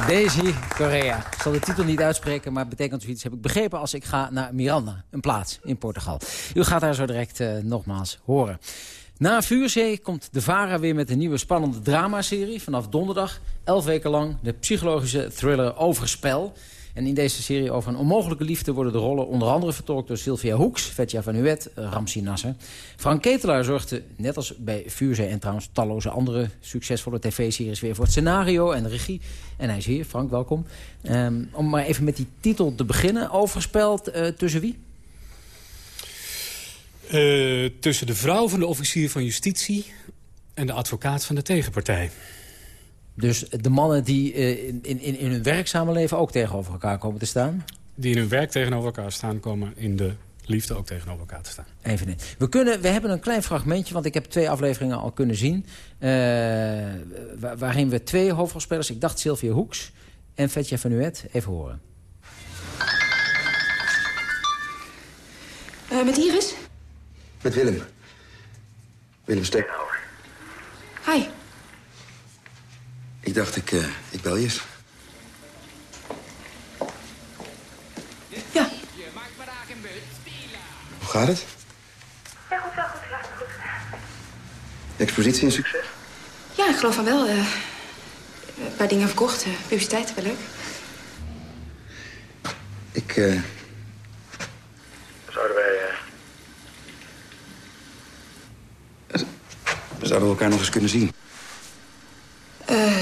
Daisy Correa. Ik zal de titel niet uitspreken, maar betekent zoiets, heb ik begrepen, als ik ga naar Miranda, een plaats in Portugal. U gaat daar zo direct uh, nogmaals horen. Na Vuurzee komt de VARA weer met een nieuwe spannende dramaserie. Vanaf donderdag, elf weken lang, de psychologische thriller Overspel. En in deze serie over een onmogelijke liefde worden de rollen onder andere vertolkt door Sylvia Hoeks, Vetja van Uwet, Ramsi Nasser. Frank Ketelaar zorgde, net als bij Vuurzee en trouwens talloze andere succesvolle tv-series weer voor het scenario en de regie. En hij is hier, Frank, welkom. Um, om maar even met die titel te beginnen, overspeld uh, tussen wie? Uh, tussen de vrouw van de officier van justitie en de advocaat van de tegenpartij. Dus de mannen die uh, in, in, in hun werkzame leven ook tegenover elkaar komen te staan? Die in hun werk tegenover elkaar staan, komen in de liefde ook tegenover elkaar te staan. Even in. We, kunnen, we hebben een klein fragmentje, want ik heb twee afleveringen al kunnen zien... Uh, waarin we twee hoofdrolspelers, ik dacht Sylvia Hoeks en Vetje van Uet, even horen. Uh, met Iris? Met Willem. Willem Steenhouwer. Hi. Ik dacht, ik, uh, ik bel je eens. Ja. Hoe gaat het? Ja, goed, wel goed. Ja, goed. Expositie een succes? Ja, ik geloof van wel. Uh, een paar dingen verkocht. Uh, publiciteit, wel leuk. Ik, eh... Zouden wij... Zouden we elkaar nog eens kunnen zien? Eh...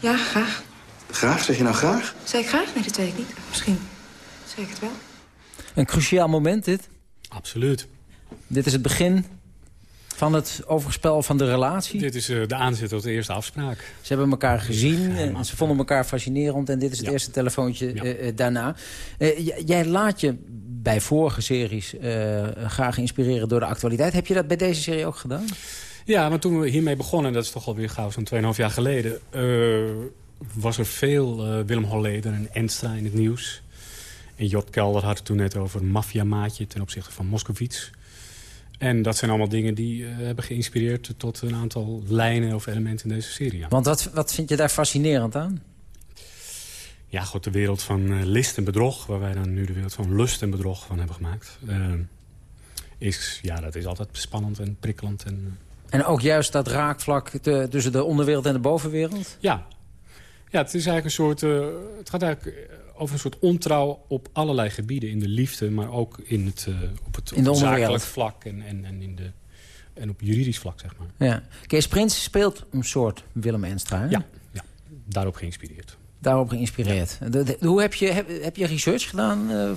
ja, graag. Graag? Zeg je nou graag? Zeg ik graag? Nee, dat weet ik niet. Misschien zeg ik het wel. Een cruciaal moment, dit? Absoluut. Dit is het begin van het overspel van de relatie? Dit is uh, de aanzet tot de eerste afspraak. Ze hebben elkaar gezien, en ze vonden elkaar fascinerend... en dit is het ja. eerste telefoontje ja. uh, daarna. Uh, jij laat je bij vorige series graag inspireren door de actualiteit. Heb je dat bij deze serie ook gedaan? Ja, maar toen we hiermee begonnen, dat is toch alweer gauw zo'n 2,5 jaar geleden... Uh, was er veel uh, Willem Holleder en Enstra in het nieuws. En Jot Kelder had het toen net over een maffiamaatje ten opzichte van Moskovits. En dat zijn allemaal dingen die uh, hebben geïnspireerd tot een aantal lijnen of elementen in deze serie. Want wat, wat vind je daar fascinerend aan? Ja, goed, de wereld van list en bedrog... waar wij dan nu de wereld van lust en bedrog van hebben gemaakt... is, ja, dat is altijd spannend en prikkelend en... En ook juist dat raakvlak te, tussen de onderwereld en de bovenwereld? Ja. Ja, het is eigenlijk een soort... Uh, het gaat eigenlijk over een soort ontrouw op allerlei gebieden. In de liefde, maar ook in het, uh, op het, in de op zakelijk vlak en, en, en, in de, en op juridisch vlak, zeg maar. Ja. Kees Prins speelt een soort Willem Enstra, hè? Ja, ja, daarop geïnspireerd. Daarop geïnspireerd. De, de, hoe heb je, heb, heb je research gedaan uh,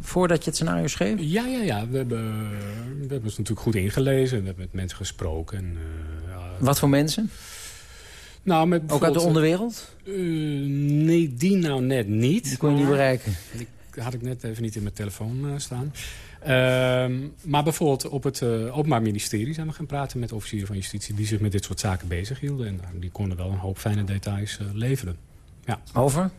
voordat je het scenario schreef? Ja, ja, ja. We hebben, we hebben het natuurlijk goed ingelezen. We hebben met mensen gesproken. En, uh, Wat voor mensen? Nou, met Ook uit de onderwereld? Uh, nee, die nou net niet. Die kon je niet bereiken? Die had ik net even niet in mijn telefoon staan. Uh, maar bijvoorbeeld op het Openbaar Ministerie zijn we gaan praten met officieren van justitie... die zich met dit soort zaken bezighielden. En die konden wel een hoop fijne details leveren. Ja. Over?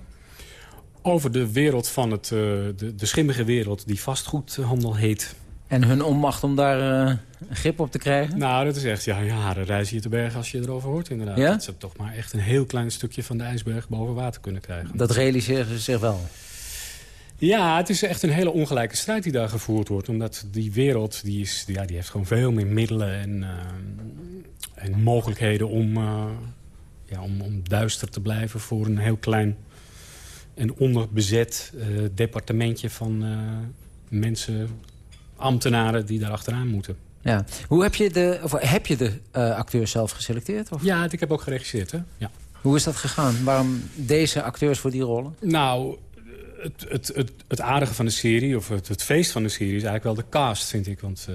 Over de wereld van het, uh, de, de schimmige wereld die vastgoedhandel heet. En hun onmacht om daar uh, grip op te krijgen? Nou, dat is echt ja, jaren reizen je te bergen als je erover hoort inderdaad. Ja? Dat ze toch maar echt een heel klein stukje van de ijsberg boven water kunnen krijgen. Dat realiseren ze zich wel? Ja, het is echt een hele ongelijke strijd die daar gevoerd wordt. Omdat die wereld, die, is, ja, die heeft gewoon veel meer middelen en, uh, en mogelijkheden om... Uh, ja, om, om duister te blijven voor een heel klein en onderbezet uh, departementje van uh, mensen, ambtenaren die daar achteraan moeten. Ja. Hoe heb je de, of heb je de uh, acteurs zelf geselecteerd? Of? Ja, ik heb ook geregisseerd. Hè? Ja. Hoe is dat gegaan? Waarom deze acteurs voor die rollen? Nou, het, het, het, het aardige van de serie, of het, het feest van de serie... is eigenlijk wel de cast, vind ik. Want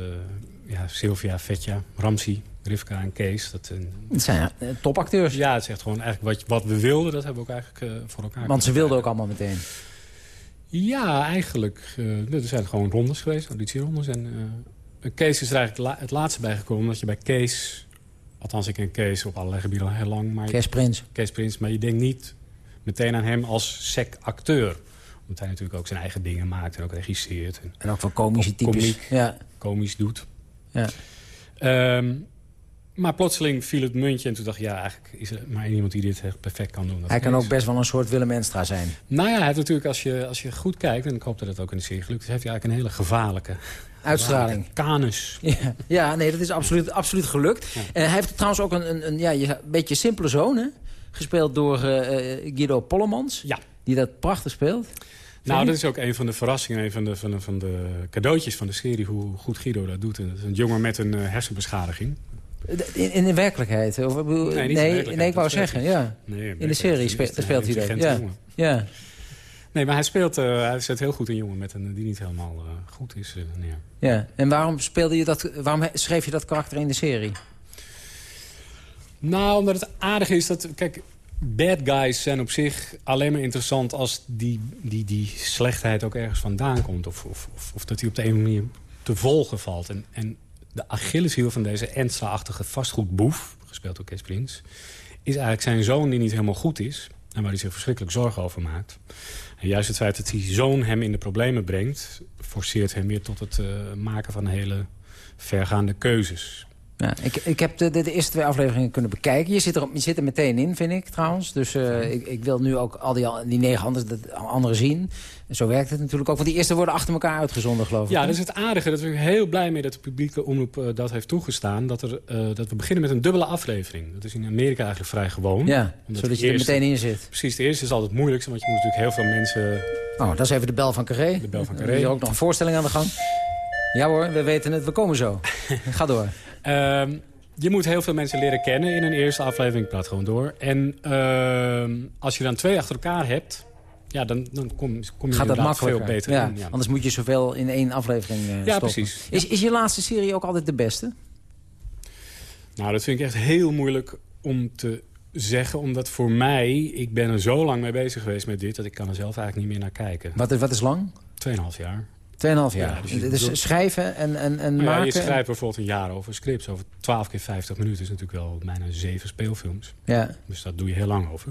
ja, Sylvia, Vetja, Ramsi, Rivka en Kees. Dat, uh, het zijn uh, topacteurs. Ja, het is echt gewoon eigenlijk wat, wat we wilden. Dat hebben we ook eigenlijk uh, voor elkaar. Want ze wilden ook allemaal meteen. Ja, eigenlijk. er zijn gewoon rondes geweest, auditierondes. En Kees is er eigenlijk la het laatste bijgekomen. Omdat je bij Kees, althans ik ken Kees op allerlei gebieden al heel lang. Maar Kees Prins. Kees Prins, maar je denkt niet meteen aan hem als sec-acteur. Omdat hij natuurlijk ook zijn eigen dingen maakt en ook regisseert. En, en ook van komische types. Komiek, ja. komisch doet. Ja. Um, Maar plotseling viel het muntje en toen dacht ik... ja, eigenlijk is er maar iemand die dit echt perfect kan doen. Dat Hij kan ook best wel een soort Willem Enstra zijn. Nou ja, hij heeft natuurlijk, als je, als je goed kijkt... en ik hoop dat het ook in de serie gelukt is... heeft hij eigenlijk een hele gevaarlijke... Uitstraling. Kanus. Ja, ja, nee, dat is absoluut, absoluut gelukt. Uh, hij heeft trouwens ook een, een, een, ja, een beetje simpele zoon, hè? Gespeeld door uh, Guido Pollemans. Ja. Die dat prachtig speelt. Nou, dat is ook een van de verrassingen, een van de, van de, van de cadeautjes van de serie... hoe goed Guido dat doet. Een jongen met een uh, hersenbeschadiging. In, in de werkelijkheid? Of, nee, nee, de werkelijkheid, nee, ik wou zeggen, ja. Nee, in de serie speelt, speelt hij dat. Ja. ja. Nee, maar hij speelt, uh, hij zet heel goed een jongen met een die niet helemaal uh, goed is. Uh, neer. Ja, en waarom, speelde je dat, waarom schreef je dat karakter in de serie? Nou, omdat het aardig is dat... Kijk, bad guys zijn op zich alleen maar interessant... als die, die, die slechtheid ook ergens vandaan komt. Of, of, of, of dat die op de een manier te volgen valt. En, en de Achilleshiel van deze Enstra-achtige vastgoedboef... gespeeld door Kees Prins... is eigenlijk zijn zoon die niet helemaal goed is... en waar hij zich verschrikkelijk zorgen over maakt. En juist het feit dat die zoon hem in de problemen brengt... forceert hem weer tot het uh, maken van hele vergaande keuzes. Ja, ik, ik heb de, de, de, eerste twee afleveringen kunnen bekijken. Je zit er, je zit er meteen in, vind ik, trouwens. Dus uh, ik, ik, wil nu ook al die, die negen anderen, anderen zien. En zo werkt het natuurlijk ook. Want die eerste worden achter elkaar uitgezonden, geloof ik. Ja, dat is het aardige. Dat ik heel blij mee dat de publieke omroep uh, dat heeft toegestaan. Dat, er, uh, dat we beginnen met een dubbele aflevering. Dat is in Amerika eigenlijk vrij gewoon. Ja, zodat je eerste, er meteen in zit. Precies, de eerste is altijd het moeilijkste. Want je moet natuurlijk heel veel mensen... Oh, dat is even de bel van Carré. De bel van Carré. Er is ook nog een voorstelling aan de gang. Ja hoor, we weten het. We komen zo. Ga door. Uh, je moet heel veel mensen leren kennen in een eerste aflevering. Praat gewoon door. En uh, als je dan twee achter elkaar hebt... Ja, dan, dan kom, kom je Gaat dat makkelijker. veel beter ja, in. Ja. Anders moet je zoveel in één aflevering uh, ja, stoppen. Precies. Is, is je laatste serie ook altijd de beste? Nou, dat vind ik echt heel moeilijk om te zeggen. Omdat voor mij, ik ben er zo lang mee bezig geweest met dit... dat ik kan er zelf eigenlijk niet meer naar kijken. Wat, wat is lang? Tweeënhalf jaar. Tweeënhalf jaar. Ja, dus, je, dus schrijven en, en, en maken? Ja, je schrijft bijvoorbeeld een jaar over scripts. Over 12 keer 50 minuten is natuurlijk wel bijna zeven speelfilms. Ja. Dus dat doe je heel lang over.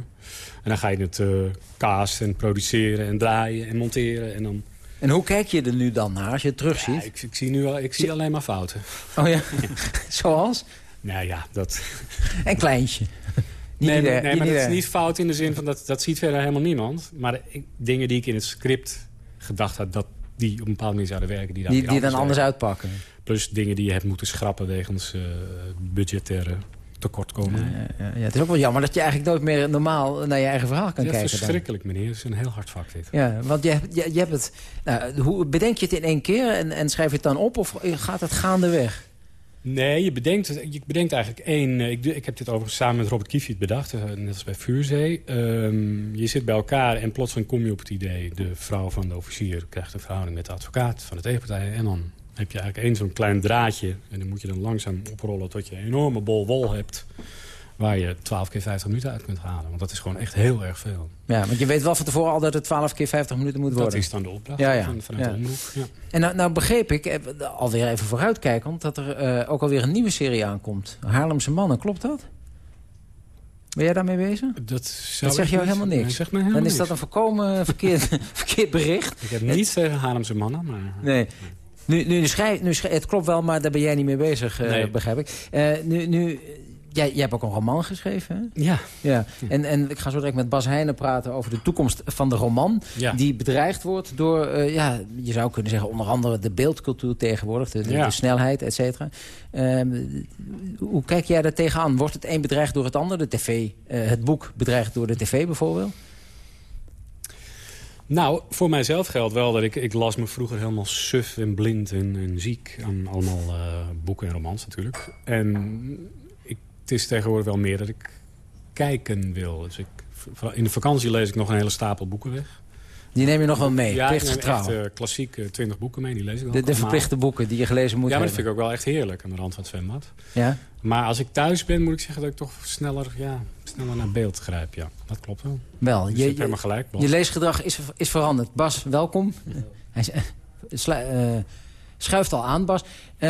En dan ga je het uh, casten en produceren en draaien en monteren. En, dan... en hoe kijk je er nu dan naar als je het terugziet? Ja, ik, ik, zie nu al, ik zie alleen maar fouten. Oh ja? Zoals? Nou ja, dat... Een kleintje. Niet nee, nee, nee maar dat is niet fout in de zin van dat, dat ziet verder helemaal niemand. Maar ik, dingen die ik in het script gedacht had... dat die op een bepaalde manier zouden werken. Die, die, die dan anders uitpakken. Plus dingen die je hebt moeten schrappen wegens uh, budgettaire tekortkomingen. Ja, ja, ja, het is ook wel jammer dat je eigenlijk nooit meer normaal naar je eigen verhaal kan kijken. verschrikkelijk, dan. meneer. Het is een heel hard vak, dit. Ja, want je, je, je hebt het... Nou, hoe, bedenk je het in één keer en, en schrijf je het dan op? Of gaat het gaandeweg? Nee, je bedenkt, je bedenkt eigenlijk één... Ik, ik heb dit overigens samen met Robert Kiefiet bedacht, net als bij Vuurzee. Um, je zit bij elkaar en plotseling kom je op het idee... de vrouw van de officier krijgt een verhouding met de advocaat van de tegenpartij... en dan heb je eigenlijk één zo'n klein draadje... en dan moet je dan langzaam oprollen tot je een enorme bol wol hebt... waar je 12 keer 50 minuten uit kunt halen. Want dat is gewoon echt heel erg veel. Ja, want je weet wel van tevoren al dat het 12 keer 50 minuten moet worden. Dat is dan de opdracht ja, ja. van, vanuit ja. de omroep. Ja. En nou, nou begreep ik, alweer even vooruitkijkend... dat er uh, ook alweer een nieuwe serie aankomt. Haarlemse Mannen, klopt dat? Ben jij daarmee bezig? Dat, dat zeg je helemaal niks. Nee, zeg helemaal Dan is niks. dat een volkomen verkeerd, verkeerd bericht. Ik heb niets tegen Haarlemse Mannen, maar... Nee. Nu, nu, schrijf, nu schrijf, het klopt wel, maar daar ben jij niet mee bezig, uh, begrijp ik. Uh, nu, nu, jij, jij hebt ook een roman geschreven, hè? Ja. ja. En, en ik ga zo direct met Bas Heijnen praten over de toekomst van de roman. Ja. Die bedreigd wordt door, uh, ja, je zou kunnen zeggen, onder andere de beeldcultuur tegenwoordig. De, de, ja. de snelheid, et cetera. hoe kijk jij daar tegenaan? Wordt het een bedreigd door het ander? De tv, het boek bedreigd door de tv bijvoorbeeld? Nou, voor mijzelf geldt wel dat ik, ik las me vroeger helemaal suf en blind en, en ziek aan allemaal uh, boeken en romans natuurlijk. En het is tegenwoordig wel meer dat ik kijken wil. Dus ik, in de vakantie lees ik nog een hele stapel boeken weg. Die neem je nog wel mee, ja, plichtsgetrouw? Ja, echt uh, klassiek uh, 20 boeken mee, die lees ik dan De, de verplichte boeken die je gelezen moet ja, hebben? Ja, dat vind ik ook wel echt heerlijk aan de rand van het zwembad. Ja? Maar als ik thuis ben, moet ik zeggen dat ik toch sneller, ja, sneller naar beeld grijp. Ja, dat klopt wel. Wel, dus je, je, helemaal gelijk, je leesgedrag is, is veranderd. Bas, welkom. Hij uh, schuift al aan, Bas. Uh,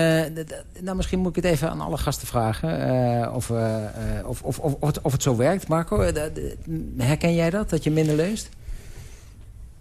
nou, misschien moet ik het even aan alle gasten vragen. Uh, of, of, of, of, of, het, of het zo werkt, Marco. herken jij dat, dat je minder leest?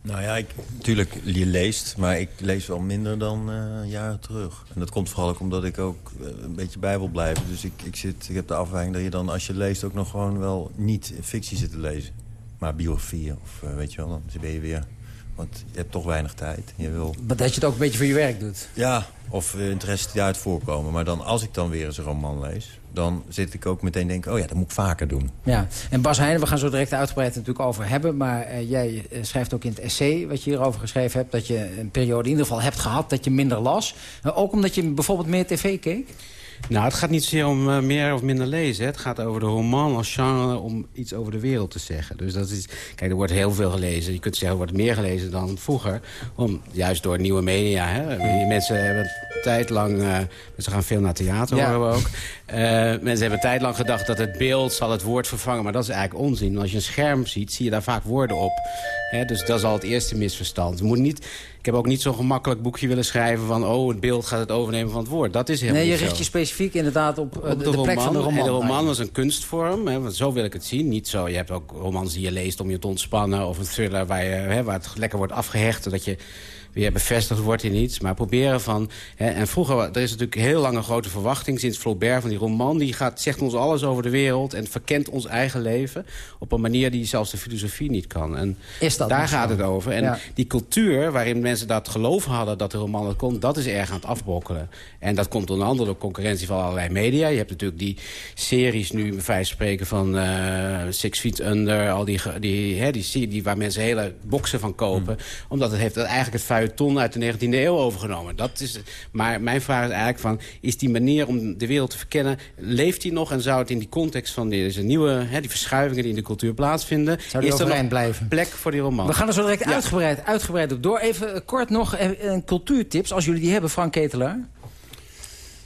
Nou ja, ik, natuurlijk, je leest, maar ik lees wel minder dan jaren terug. En dat komt vooral ook omdat ik ook een beetje bij wil blijven. Dus ik, ik, zit, ik heb de afwijking dat je dan, als je leest, ook nog gewoon wel niet fictie zit te lezen. Maar biografieën, of weet je wel, dan ben je weer... Want je hebt toch weinig tijd. Je wil... Maar dat je het ook een beetje voor je werk doet. Ja, of interesse die uit voorkomen. Maar dan, als ik dan weer eens een roman lees dan zit ik ook meteen denken, oh ja, dat moet ik vaker doen. Ja, en Bas Heijnen, we gaan zo direct uitgebreid natuurlijk over hebben... maar uh, jij schrijft ook in het essay wat je hierover geschreven hebt... dat je een periode in ieder geval hebt gehad dat je minder las. Uh, ook omdat je bijvoorbeeld meer tv keek? Nou, het gaat niet zozeer om uh, meer of minder lezen. Hè. Het gaat over de roman als genre om iets over de wereld te zeggen. Dus dat is, kijk, er wordt heel veel gelezen. Je kunt zeggen, er wordt meer gelezen dan vroeger. Om, juist door nieuwe media. Hè. Mensen hebben tijd lang... Uh, ze gaan veel naar theater, ja. horen we ook. Uh, mensen hebben tijd lang gedacht dat het beeld zal het woord vervangen. Maar dat is eigenlijk onzin. Want als je een scherm ziet, zie je daar vaak woorden op. Hè, dus dat is al het eerste misverstand. Je moet niet, ik heb ook niet zo'n gemakkelijk boekje willen schrijven van... oh, het beeld gaat het overnemen van het woord. Dat is helemaal Nee, je richt zo. je specifiek inderdaad op, op de, de, plek van de roman. En de roman was een kunstvorm, hè, want zo wil ik het zien. Niet zo, je hebt ook romans die je leest om je te ontspannen... of een thriller waar, je, hè, waar het lekker wordt afgehecht... dat je weer bevestigd wordt in iets. Maar proberen van... Hè, en vroeger, er is natuurlijk heel lang een grote verwachting... sinds Flaubert van die roman, die gaat, zegt ons alles over de wereld... en verkent ons eigen leven op een manier die zelfs de filosofie niet kan. En is dat daar gaat zo? het over. En Ja. die cultuur waarin mensen dat geloof hadden... dat de roman het kon, dat is erg aan het afbrokkelen. En dat komt onder andere door concurrentie van allerlei media. Je hebt natuurlijk die series nu, van spreken, van eh, Six Feet Under... al die, die, hè, die serie waar mensen hele boxen van kopen. Omdat het heeft eigenlijk het feuilleton uit de 19e eeuw overgenomen. Dat is, maar mijn vraag is eigenlijk van... is die manier om de wereld te verkennen... leeft die nog en zou het in die context van deze nieuwe... Hè, die verschuivingen die in de cultuur plaatsvinden... Zou die is er nog blijven? plek voor die roman? We gaan er zo direct Ja. uitgebreid, uitgebreid op door. Even eh, kort nog eh, een cultuurtips, als jullie die hebben, Frank Ketelaar.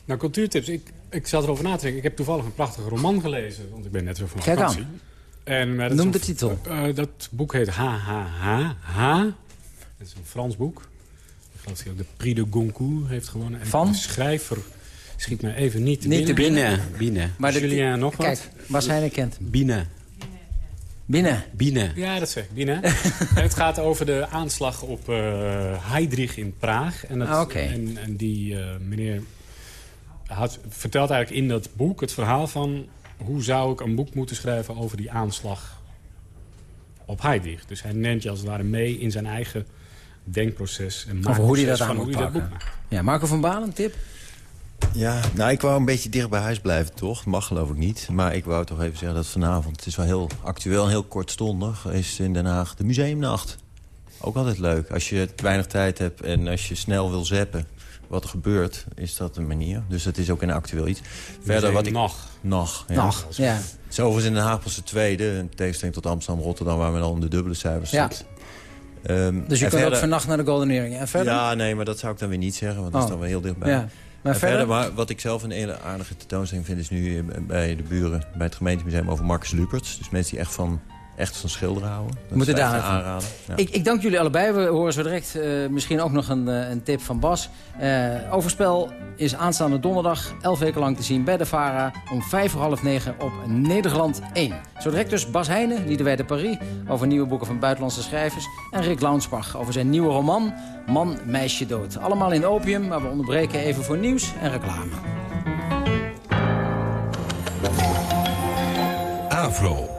Nou, cultuurtips. Ik, ik zat erover na te denken. Ik heb toevallig een prachtige roman gelezen. Want ik ben net weer van Kijk aan. vakantie. En, maar dat Noem de titel. eh, dat boek heet HHH. Het is een Frans boek. Ik geloof dat hij ook de Prix de Goncourt heeft gewonnen. En Van? De schrijver schiet me even niet te Niet te binnen. binnen. Binnen. Maar de- Julien nog wat? Kijk, Bas Heijnen kent. Binnen. Binnen. Binnen. Ja, dat zeg ik. Binnen. en het gaat over de aanslag op eh Heydrich in Praag. En, dat, Ah, oké. en, en die eh, meneer had, vertelt eigenlijk in dat boek het verhaal van... hoe zou ik een boek moeten schrijven over die aanslag op Heydrich. Dus hij neemt je als het ware mee in zijn eigen denkproces. En Over hoe hij dat aan moet dat pakken. Ja, Marco van Balen, tip? Ja, nou, ik wou een beetje dicht bij huis blijven, toch? Mag geloof ik niet. Maar ik wou toch even zeggen dat vanavond... het is wel heel actueel en heel kortstondig... is in Den Haag de museumnacht. Ook altijd leuk. Als je weinig tijd hebt en als je snel wil zappen... wat er gebeurt, is dat een manier. Dus dat is ook een actueel iets. Verder wat ik... Nog. Nog, ja. Nog, ja. Overigens in Den Haag pas de tweede. In tegenstelling tot Amsterdam, Rotterdam... waar men al in de dubbele cijfers Ja. zit. Ehm, Dus je en kunt ook verder- vannacht naar de Golden Earring. En verder? Ja, nee, maar dat zou ik dan weer niet zeggen. Want dat Oh. is dan wel heel dichtbij. Ja. Maar En verder? maar wat ik zelf een hele aardige tentoonstelling vind... is nu eh, bij de buren bij het gemeentemuseum over Marcus Luperts. Dus mensen die echt van, echt van schilderen houden. Dat Moeten daar aanraden. Ja. Ik, ik dank jullie allebei. We horen zo direct eh, misschien ook nog een, eh, een tip van Bas. Eh, Overspel is aanstaande donderdag 11 weken lang te zien bij de VARA... om vijf voor half negen op Nederland 1. Zo direct dus Bas Heijnen, Liedewij de Paris... over nieuwe boeken van buitenlandse schrijvers... en Rick Launsbach over zijn nieuwe roman Man, Meisje, Dood. Allemaal in opium, maar we onderbreken even voor nieuws en reclame. Avro.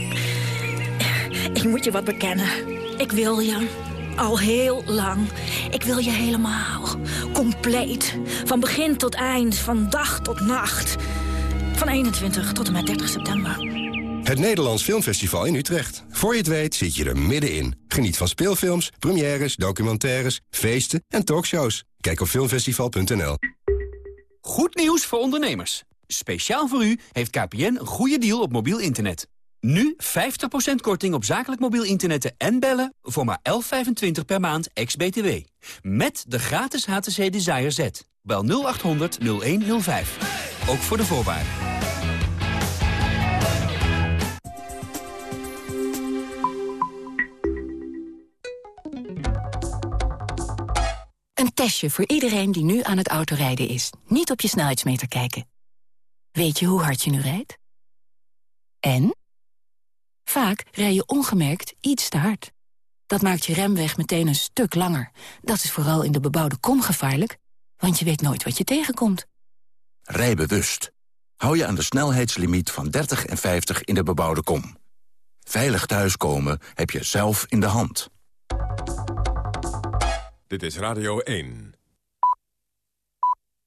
Ik moet je wat bekennen. Ik wil je. Al heel lang. Ik wil je helemaal. Compleet. Van begin tot eind. Van dag tot nacht. Van 21 tot en met 30 september. Het Nederlands Filmfestival in Utrecht. Voor je het weet zit je er middenin. Geniet van speelfilms, premières, documentaires, feesten en talkshows. Kijk op filmfestival.nl. Goed nieuws voor ondernemers. Speciaal voor u heeft KPN een goede deal op mobiel internet. Nu 50% korting op zakelijk mobiel internet en bellen voor maar 11,25 per maand ex-BTW. Met de gratis HTC Desire Z. Bel 0800 0105. Ook voor de voorwaarden. Een testje voor iedereen die nu aan het autorijden is. Niet op je snelheidsmeter kijken. Weet je hoe hard je nu rijdt? En? Vaak rij je ongemerkt iets te hard. Dat maakt je remweg meteen een stuk langer. Dat is vooral in de bebouwde kom gevaarlijk, want je weet nooit wat je tegenkomt. Rij bewust. Hou je aan de snelheidslimiet van 30 en 50 in de bebouwde kom. Veilig thuiskomen heb je zelf in de hand. Dit is Radio 1.